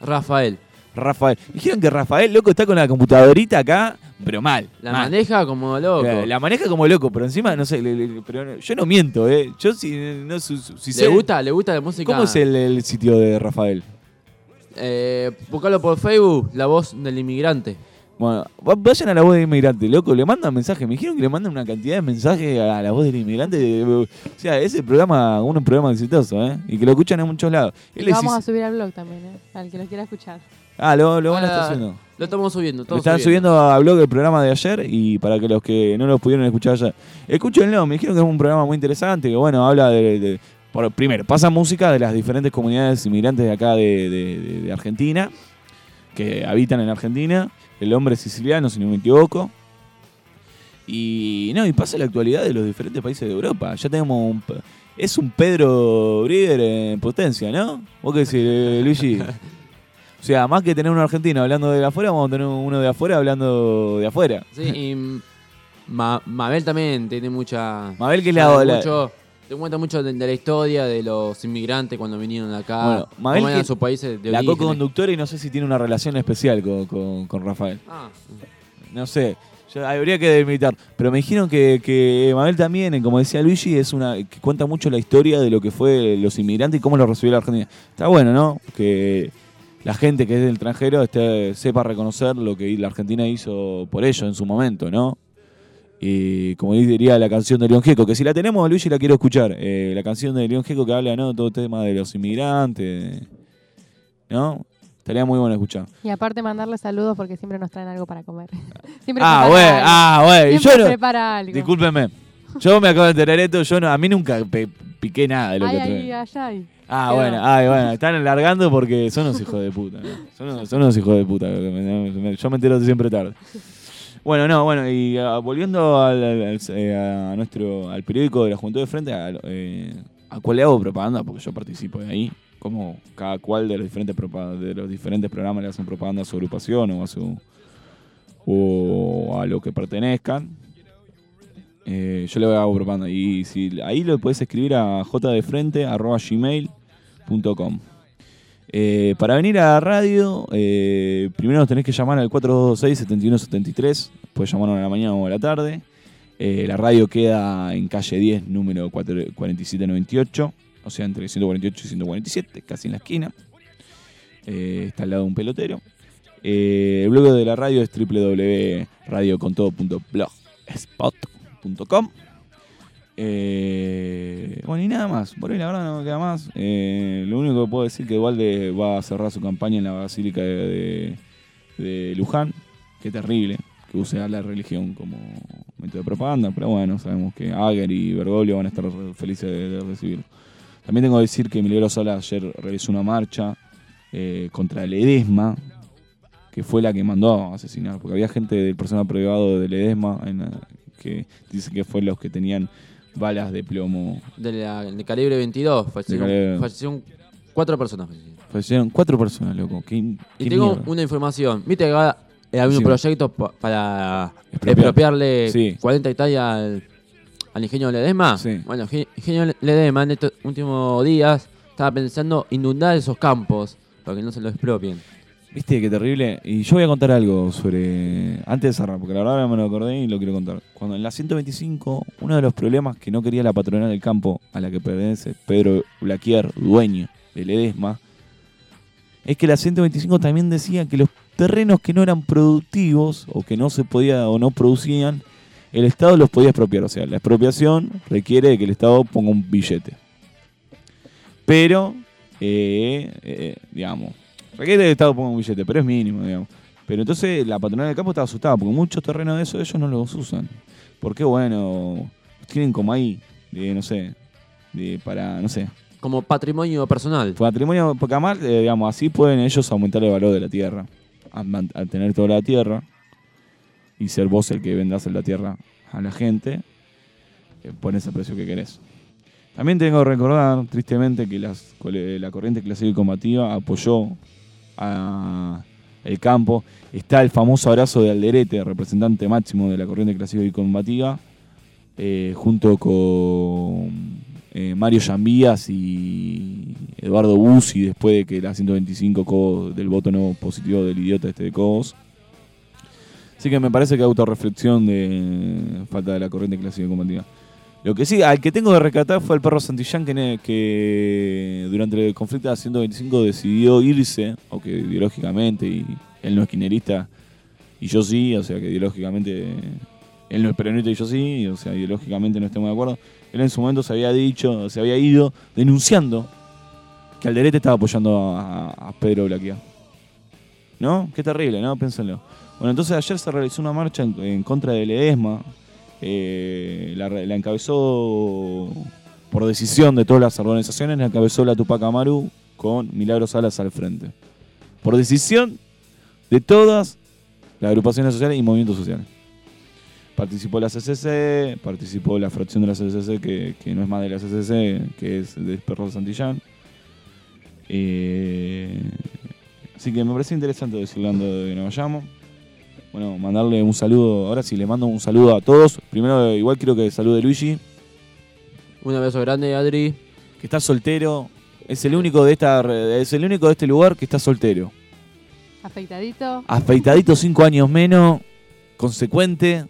Rafael. Rafael. Dijeron que Rafael, loco, está con la computadorita acá, pero mal. La mal. maneja como loco. La, la maneja como loco, pero encima, no sé, le- le- pero yo no miento, ¿eh? Yo si, no, si ¿Le sé- gusta? ¿Le gusta la música? ¿Cómo es el, el sitio de Rafael? Eh, buscalo por Facebook, La Voz del Inmigrante. Bueno, va- vayan a la voz del inmigrante, loco, le mandan mensajes. Me dijeron que le mandan una cantidad de mensajes a la voz del inmigrante. O sea, ese programa, un programa exitoso, ¿eh? Y que lo escuchan en muchos lados. Y es- vamos a subir al blog también, ¿eh? al que lo quiera escuchar. Ah, lo, lo van a estar subiendo. Lo estamos subiendo. Lo estamos están subiendo a blog el programa de ayer y para que los que no lo pudieron escuchar ayer, escúchenlo. Me dijeron que es un programa muy interesante, que bueno, habla de... de- por- primero, pasa música de las diferentes comunidades inmigrantes de acá de, de- de- de Argentina, que habitan en Argentina. El hombre siciliano, si no me equivoco. Y no, y pasa la actualidad de los diferentes países de Europa. Ya tenemos un... Es un Pedro Brigger en potencia, ¿no? ¿Vos qué decís, Luigi? O sea, más que tener un argentino hablando de afuera, vamos a tener uno de afuera hablando de afuera. Sí, y Ma- Mabel también tiene mucha. Mabel, que es la- mucho- Te cuenta mucho de, de la historia de los inmigrantes cuando vinieron acá. Bueno, Mabel cómo eran sus países de la co-conductora y no sé si tiene una relación especial con, con- con Rafael. Ah. No sé, yo- habría que delimitar. Pero me dijeron que, que Mabel también, eh, como decía Luigi, es una que cuenta mucho la historia de lo que fue los inmigrantes y cómo lo recibió la Argentina. Está bueno, ¿no? Que la gente que es del extranjero esté- sepa reconocer lo que la Argentina hizo por ellos en su momento, ¿no? Y como diría la canción de León Gieco, que si la tenemos, Luigi, la quiero escuchar. Eh, la canción de León Gieco que habla, ¿no? Todo el tema de los inmigrantes, ¿no? Estaría muy bueno escuchar. Y aparte mandarle saludos porque siempre nos traen algo para comer. siempre Ah, algo. ah, y Siempre Yo no, prepara algo. discúlpeme. Yo me acabo de enterar esto, yo no, a mí nunca pe- piqué nada de lo Ay, que ay, ay. Ah, bueno, ay, bueno, están alargando porque son unos hijos de puta. ¿no? Son, unos, son unos hijos de puta. Yo me entero siempre tarde. Bueno, no, bueno, y ah, volviendo al, eh, a nuestro, al periódico de la Juventud de Frente, a, eh, a cuál le hago propaganda, porque yo participo de ahí, como cada cual de los diferentes de los diferentes programas le hacen propaganda a su agrupación o a su o a lo que pertenezcan. Eh, yo le hago propaganda. Y ahí lo puedes escribir a jdefrente.gmail.com. Eh, para venir a la radio, eh, primero nos tenés que llamar al 426-7173. Puedes llamarnos a la mañana o a la tarde. Eh, la radio queda en calle 10, número 4- 4798. O sea, entre 148 y 147, casi en la esquina. Está al lado de un pelotero. El blog de la radio es www.radiocontodo.blogspot.com. Eh, bueno, y nada más. Por ahí la verdad no me queda más. Eh, lo único que puedo decir que Valde va a cerrar su campaña en la Basílica de, de- de Luján. Qué terrible que use a la religión como método de propaganda. Pero bueno, sabemos que Ager y Bergoglio van a estar felices de, de recibirlo. También tengo que decir que Milagro Sola ayer realizó una marcha eh, contra el Edesma, que fue la que mandó a asesinar, porque había gente del personal privado del Edesma en que dicen que fue los que tenían balas de plomo. De, la- de calibre 22, fallecieron, calibre- fallecieron cuatro personas. Fallecieron cuatro personas, loco. ¿Qué, Y tengo mierda? una información. ¿Viste que va- había un Sí. proyecto pa- para Expropiar. expropiarle Sí. 40 hectáreas al, al ingenio Ledesma? Bueno, el ingenio Ledesma en estos últimos días estaba pensando inundar esos campos para que no se lo expropien. ¿Viste qué terrible? Y yo voy a contar algo sobre. Antes de cerrar, porque la verdad ahora me lo acordé y lo quiero contar. Cuando en la 125, uno de los problemas que no quería la patronal del campo, a la que pertenece Pedro Blaquier, dueño del Edesma, es que la 125 también decía que los terrenos que no eran productivos o que no se podía o no producían, el Estado los podía expropiar. O sea, la expropiación requiere de que el Estado ponga un billete. Pero, eh, eh, digamos, requiere que el Estado ponga un billete, pero es mínimo, digamos. Pero entonces la patronal del campo estaba asustada porque muchos terrenos de eso ellos no los usan. Porque, bueno, tienen como ahí, de, no sé, de, para, no sé. Como patrimonio personal. Patrimonio, porque además, eh, digamos, así pueden ellos aumentar el valor de la tierra. Al, tener toda la tierra y ser vos el que vendas la tierra a la gente, eh, pones el precio que querés. También tengo que recordar, tristemente, que las, la corriente clásica y combativa apoyó a el campo. Está el famoso abrazo de Alderete, representante máximo de la corriente clásica y combativa, eh, junto con eh, Mario Yambías y Eduardo Bussi, después de que la 125 Cobos, del voto no positivo del idiota este de Cobos. Así que me parece que autorreflexión de falta de la corriente clásica y combativa. Lo que sí, al que tengo que rescatar fue el perro Santillán que, durante el conflicto de la 125 decidió irse, aunque ideológicamente, y él no es kirchnerista y yo sí, o sea que ideológicamente él no es peronista y yo sí, o sea, ideológicamente no estamos de acuerdo. Él en su momento se había dicho, se había ido denunciando que Alderete estaba apoyando a, Pedro Blaquia. ¿No? Qué terrible, ¿no? Piénsenlo. Bueno, entonces ayer se realizó una marcha en, contra del EDESMA. Eh, la, encabezó por decisión de todas las organizaciones, la encabezó la Tupac Amaru con Milagros Salas al frente. Por decisión de todas las agrupaciones sociales y movimientos sociales. Participó la CCC, participó la fracción de la CCC que, no es más de la CCC, que es de Perro Santillán. Eh, así que me parece interesante decirle ando de que nos vayamos. Bueno, mandarle un saludo. Ahora sí, le mando un saludo a todos. Primero, igual quiero que salude Luigi. Un abrazo grande, Adri. Que está soltero. Es el único de esta es el único de este lugar que está soltero. Afeitadito. Afeitadito cinco años menos, consecuente,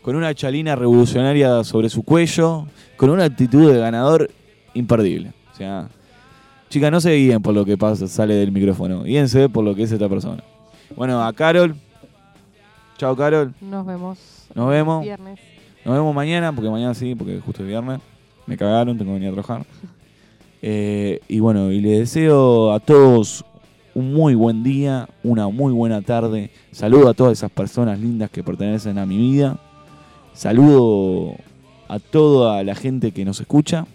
con una chalina revolucionaria sobre su cuello, con una actitud de ganador imperdible. O sea, chicas, no se guíen por lo que pasa, sale del micrófono, guíense por lo que es esta persona. Bueno, a Carol. Chao, Carol. Nos vemos. Nos vemos. Viernes. Nos vemos mañana, porque mañana sí, porque justo es viernes. Me cagaron, tengo que venir a trabajar. Eh, y bueno, y les deseo a todos un muy buen día, una muy buena tarde. Saludo a todas esas personas lindas que pertenecen a mi vida. Saludo a toda la gente que nos escucha.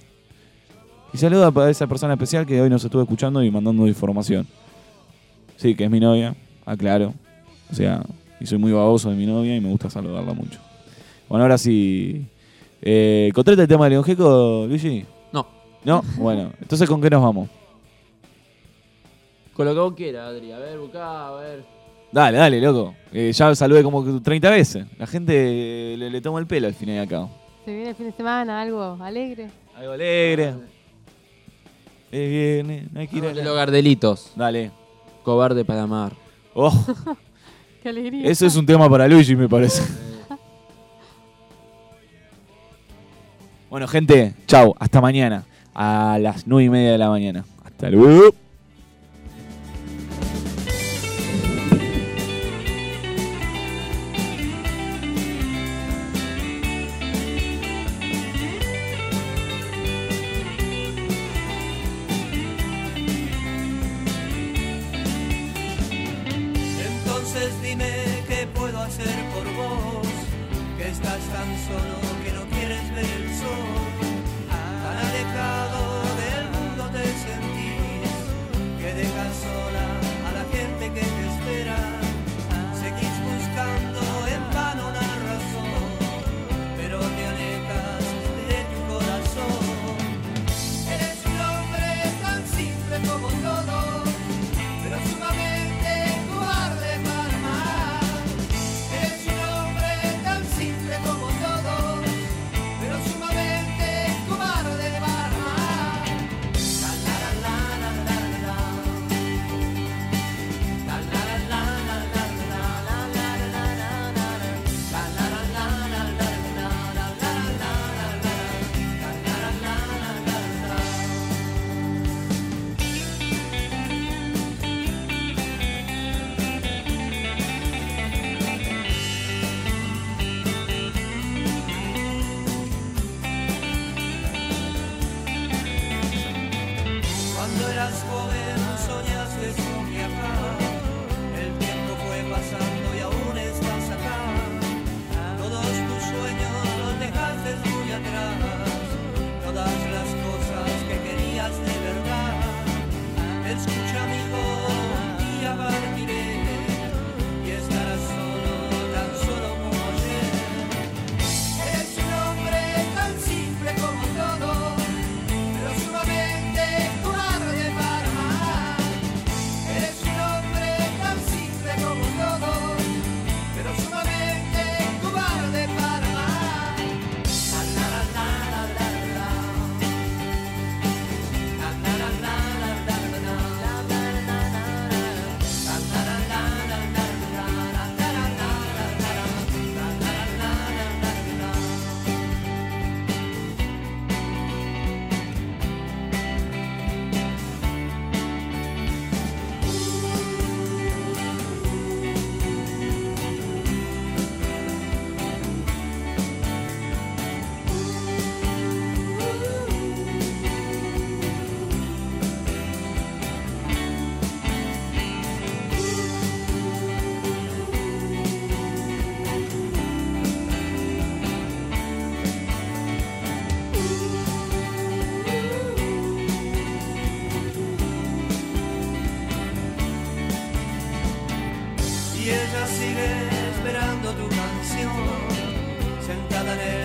Y saludo a esa persona especial que hoy nos estuvo escuchando y mandando información. Sí, que es mi novia, aclaro. O sea, y soy muy baboso de mi novia y me gusta saludarla mucho. Bueno, ahora sí. Eh, ¿Contrata el tema de León Gieco, Luigi? No. ¿No? Bueno, entonces ¿con qué nos vamos? Con lo que vos quieras, Adri. A ver, buscá, a ver. Dale, dale, loco. Eh, ya saludé como 30 veces. La gente le, le toma el pelo al fin y al cabo. Se viene el fin de semana, algo alegre. Algo alegre. Es viernes, no hay que ir a los gardelitos. Dale. Cobarde para amar. Oh, Eso es un tema para Luigi, me parece. Bueno, gente, chau. Hasta mañana. A las 9 y media de la mañana. Hasta luego. Entonces dime qué puedo hacer por vos, que estás tan solo que no quieres ver el sol, tan alejado del mundo te sentís, que dejas sola running.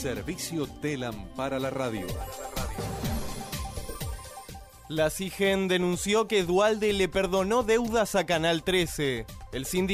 Servicio Telam para la radio. La CIGEN denunció que Dualde le perdonó deudas a Canal 13. El sindicato